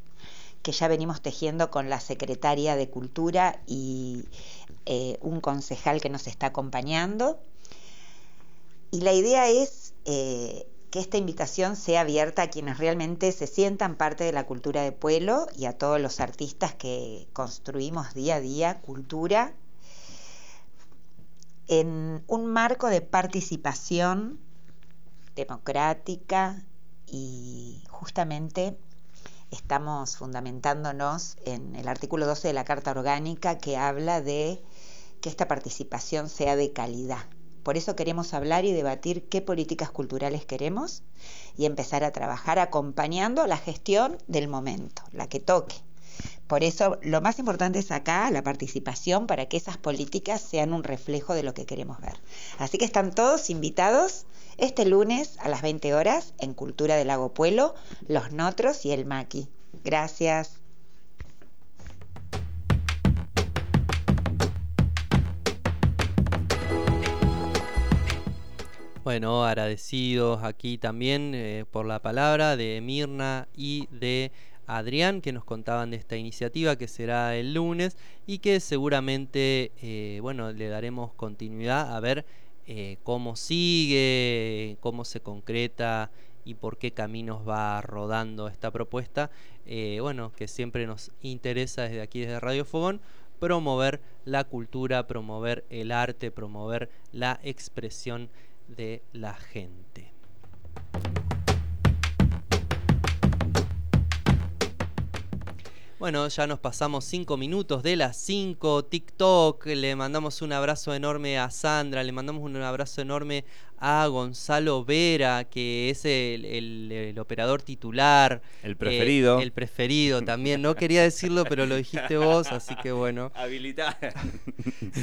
que ya venimos tejiendo con la Secretaria de Cultura y eh, un concejal que nos está acompañando. Y la idea es eh, que esta invitación sea abierta a quienes realmente se sientan parte de la cultura de pueblo y a todos los artistas que construimos día a día cultura en un marco de participación democrática y justamente estamos fundamentándonos en el artículo 12 de la Carta Orgánica que habla de que esta participación sea de calidad. Por eso queremos hablar y debatir qué políticas culturales queremos y empezar a trabajar acompañando la gestión del momento, la que toque. Por eso lo más importante es acá la participación para que esas políticas sean un reflejo de lo que queremos ver. Así que están todos invitados este lunes a las 20 horas en Cultura del Lago Puelo, Los Notros y el Maqui. Gracias. Bueno, agradecidos aquí también eh, por la palabra de Mirna y de Adrián que nos contaban de esta iniciativa que será el lunes y que seguramente eh, bueno le daremos continuidad a ver eh, cómo sigue, cómo se concreta y por qué caminos va rodando esta propuesta. Eh, bueno, que siempre nos interesa desde aquí, desde Radio Fogón, promover la cultura, promover el arte, promover la expresión de la gente. Bueno, ya nos pasamos cinco minutos de las 5. TikTok, le mandamos un abrazo enorme a Sandra, le mandamos un abrazo enorme a Gonzalo Vera, que es el, operador titular. El preferido. Eh, el preferido también. No quería decirlo, pero lo dijiste vos, así que bueno. [laughs] Habilitar. [laughs]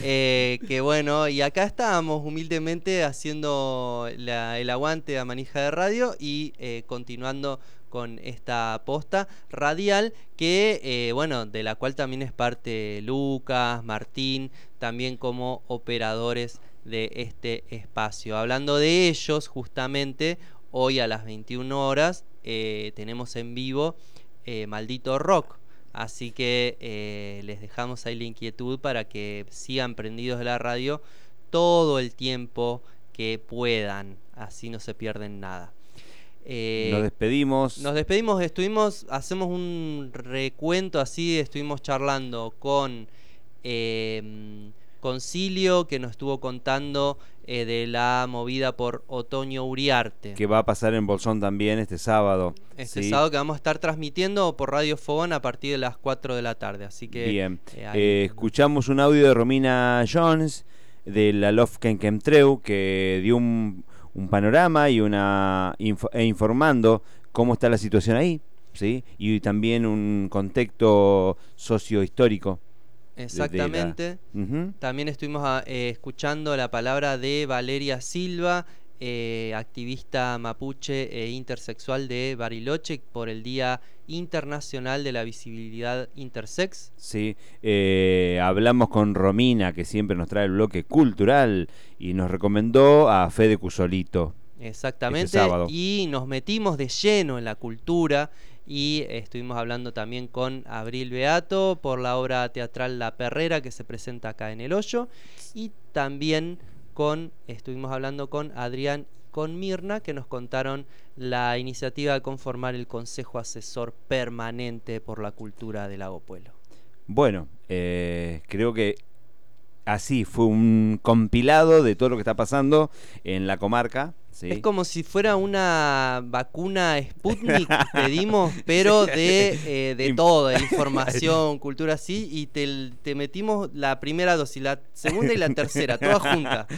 Eh, que bueno, y acá estábamos humildemente haciendo el aguante a manija de radio y eh, continuando con esta posta radial que, eh, bueno, de la cual también es parte Lucas, Martín, también como operadores de este espacio. Hablando de ellos, justamente, hoy a las 21 horas eh, tenemos en vivo eh, Maldito Rock. Así que les dejamos ahí la inquietud para que sigan prendidos de la radio todo el tiempo que puedan. Así no se pierden nada. Eh, nos despedimos. Nos despedimos, estuvimos, hacemos un recuento así, estuvimos charlando con eh, Concilio, que nos estuvo contando eh, de la movida por Otoño Uriarte. Que va a pasar en Bolsón también este sábado. Este sábado que vamos a estar transmitiendo por Radio Fogón a partir de las 4 de la tarde. Así que. Bien. escuchamos un audio de Romina Jones de la Love Ken Treu que dio un un panorama y una e informando cómo está la situación ahí, ¿sí? Y también un contexto sociohistórico. Exactamente. También estuvimos ah, eh, escuchando la palabra de Valeria Silva, eh, activista mapuche e intersexual de Bariloche por el Día Internacional de la Visibilidad Intersex. Sí, eh, hablamos con Romina, que siempre nos trae el bloque cultural, y nos recomendó a Fede Cusolito. Exactamente, y nos metimos de lleno en la cultura y estuvimos hablando también con Abril Beato por la obra teatral La Perrera que se presenta acá en El Hoyo y también estuvimos hablando con Adrián y con Mirna, que nos contaron la iniciativa de conformar el Consejo Asesor Permanente por la Cultura del Lago Pueblo. Bueno, eh, creo que así fue un compilado de todo lo que está pasando en la comarca, ¿sí? Es como si fuera una vacuna Sputnik, [laughs] pedimos, pero de, eh, de todo, [laughs] información, cultura así, y te, te metimos la primera dosis, la segunda y la tercera, todas juntas. [laughs]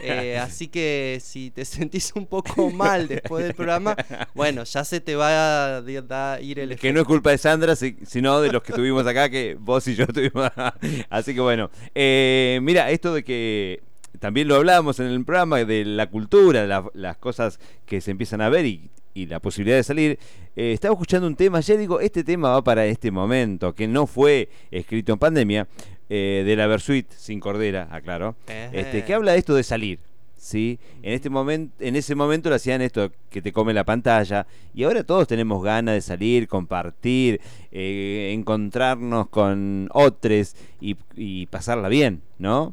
Eh, así que si te sentís un poco mal después del programa, bueno, ya se te va a, ir el Que no es culpa de Sandra, si- sino de los que estuvimos acá, que vos y yo estuvimos acá. Así que bueno, eh, mira, esto de que también lo hablábamos en el programa, de la cultura, la- las cosas que se empiezan a ver y, y la posibilidad de salir. Eh, estaba escuchando un tema, ayer digo, este tema va para este momento, que no fue escrito en pandemia, eh, de la Versuit, sin cordera, aclaro, este, que habla de esto de salir. ¿sí? En, este momento, en ese momento lo hacían esto, que te come la pantalla, y ahora todos tenemos ganas de salir, compartir, eh, encontrarnos con otros y, y pasarla bien, ¿no?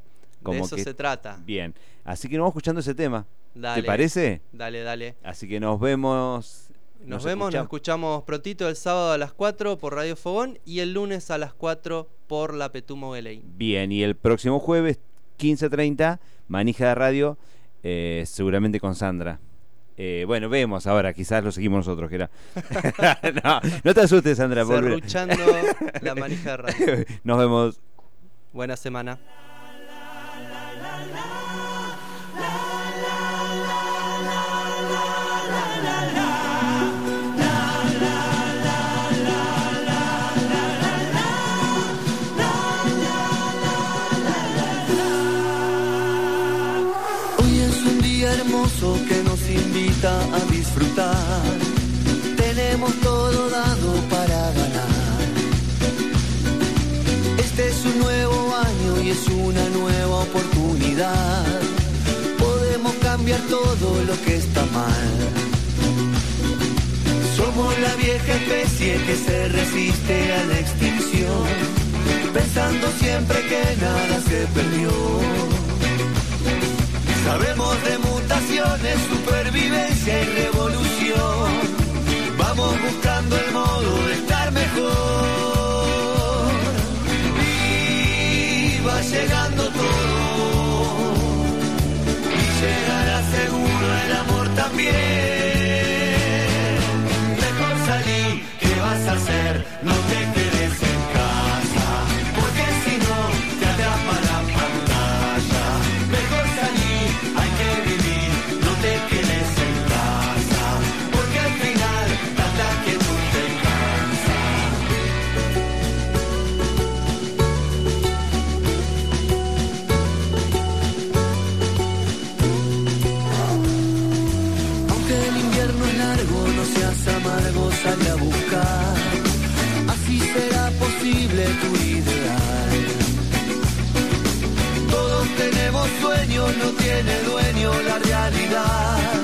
De eso se trata. Bien, así que nos vamos escuchando ese tema. Dale. ¿Te parece? Dale, dale. Así que nos vemos. Nos, vemos, nos escuchamos prontito el sábado a las 4 por Radio Fogón y el lunes a las 4 por la Petumo. Bien, y el próximo jueves, 15.30, Manija de Radio, eh, seguramente con Sandra. Eh, bueno, vemos ahora, quizás lo seguimos nosotros, que era. [laughs] no, no te asustes, Sandra. Serruchando la manija de radio. [laughs] Nos vemos. Buena semana. Que nos invita a disfrutar. Tenemos todo dado para ganar. Este es un nuevo año y es una nueva oportunidad. Podemos cambiar todo lo que está mal. Somos la vieja especie que se resiste a la extinción, pensando siempre que nada se perdió. Supervivencia y revolución. No tiene dueño la realidad.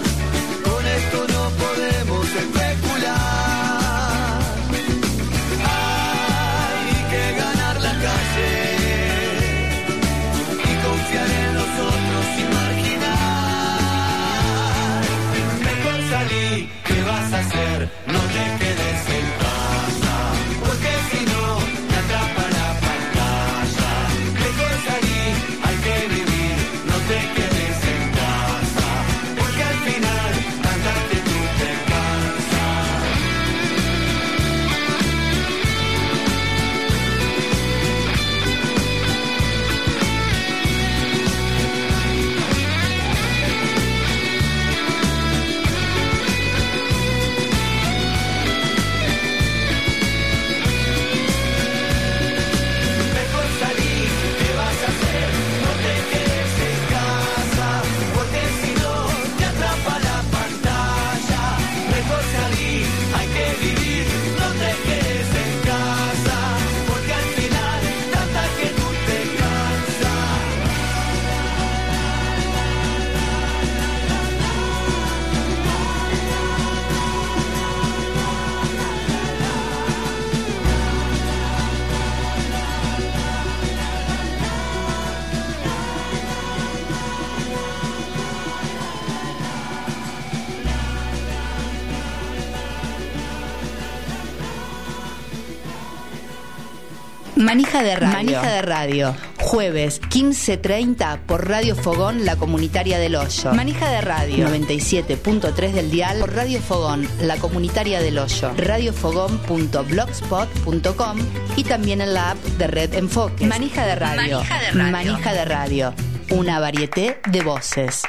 Manija de radio. Manija de radio. Jueves 15.30 por Radio Fogón, la comunitaria del Hoyo. Manija de radio 97.3 del dial por Radio Fogón, la comunitaria del Hoyo. Radiofogón.blogspot.com y también en la app de Red Enfoque. Manija de radio. Manija de radio. Manija de radio. Una varieté de voces.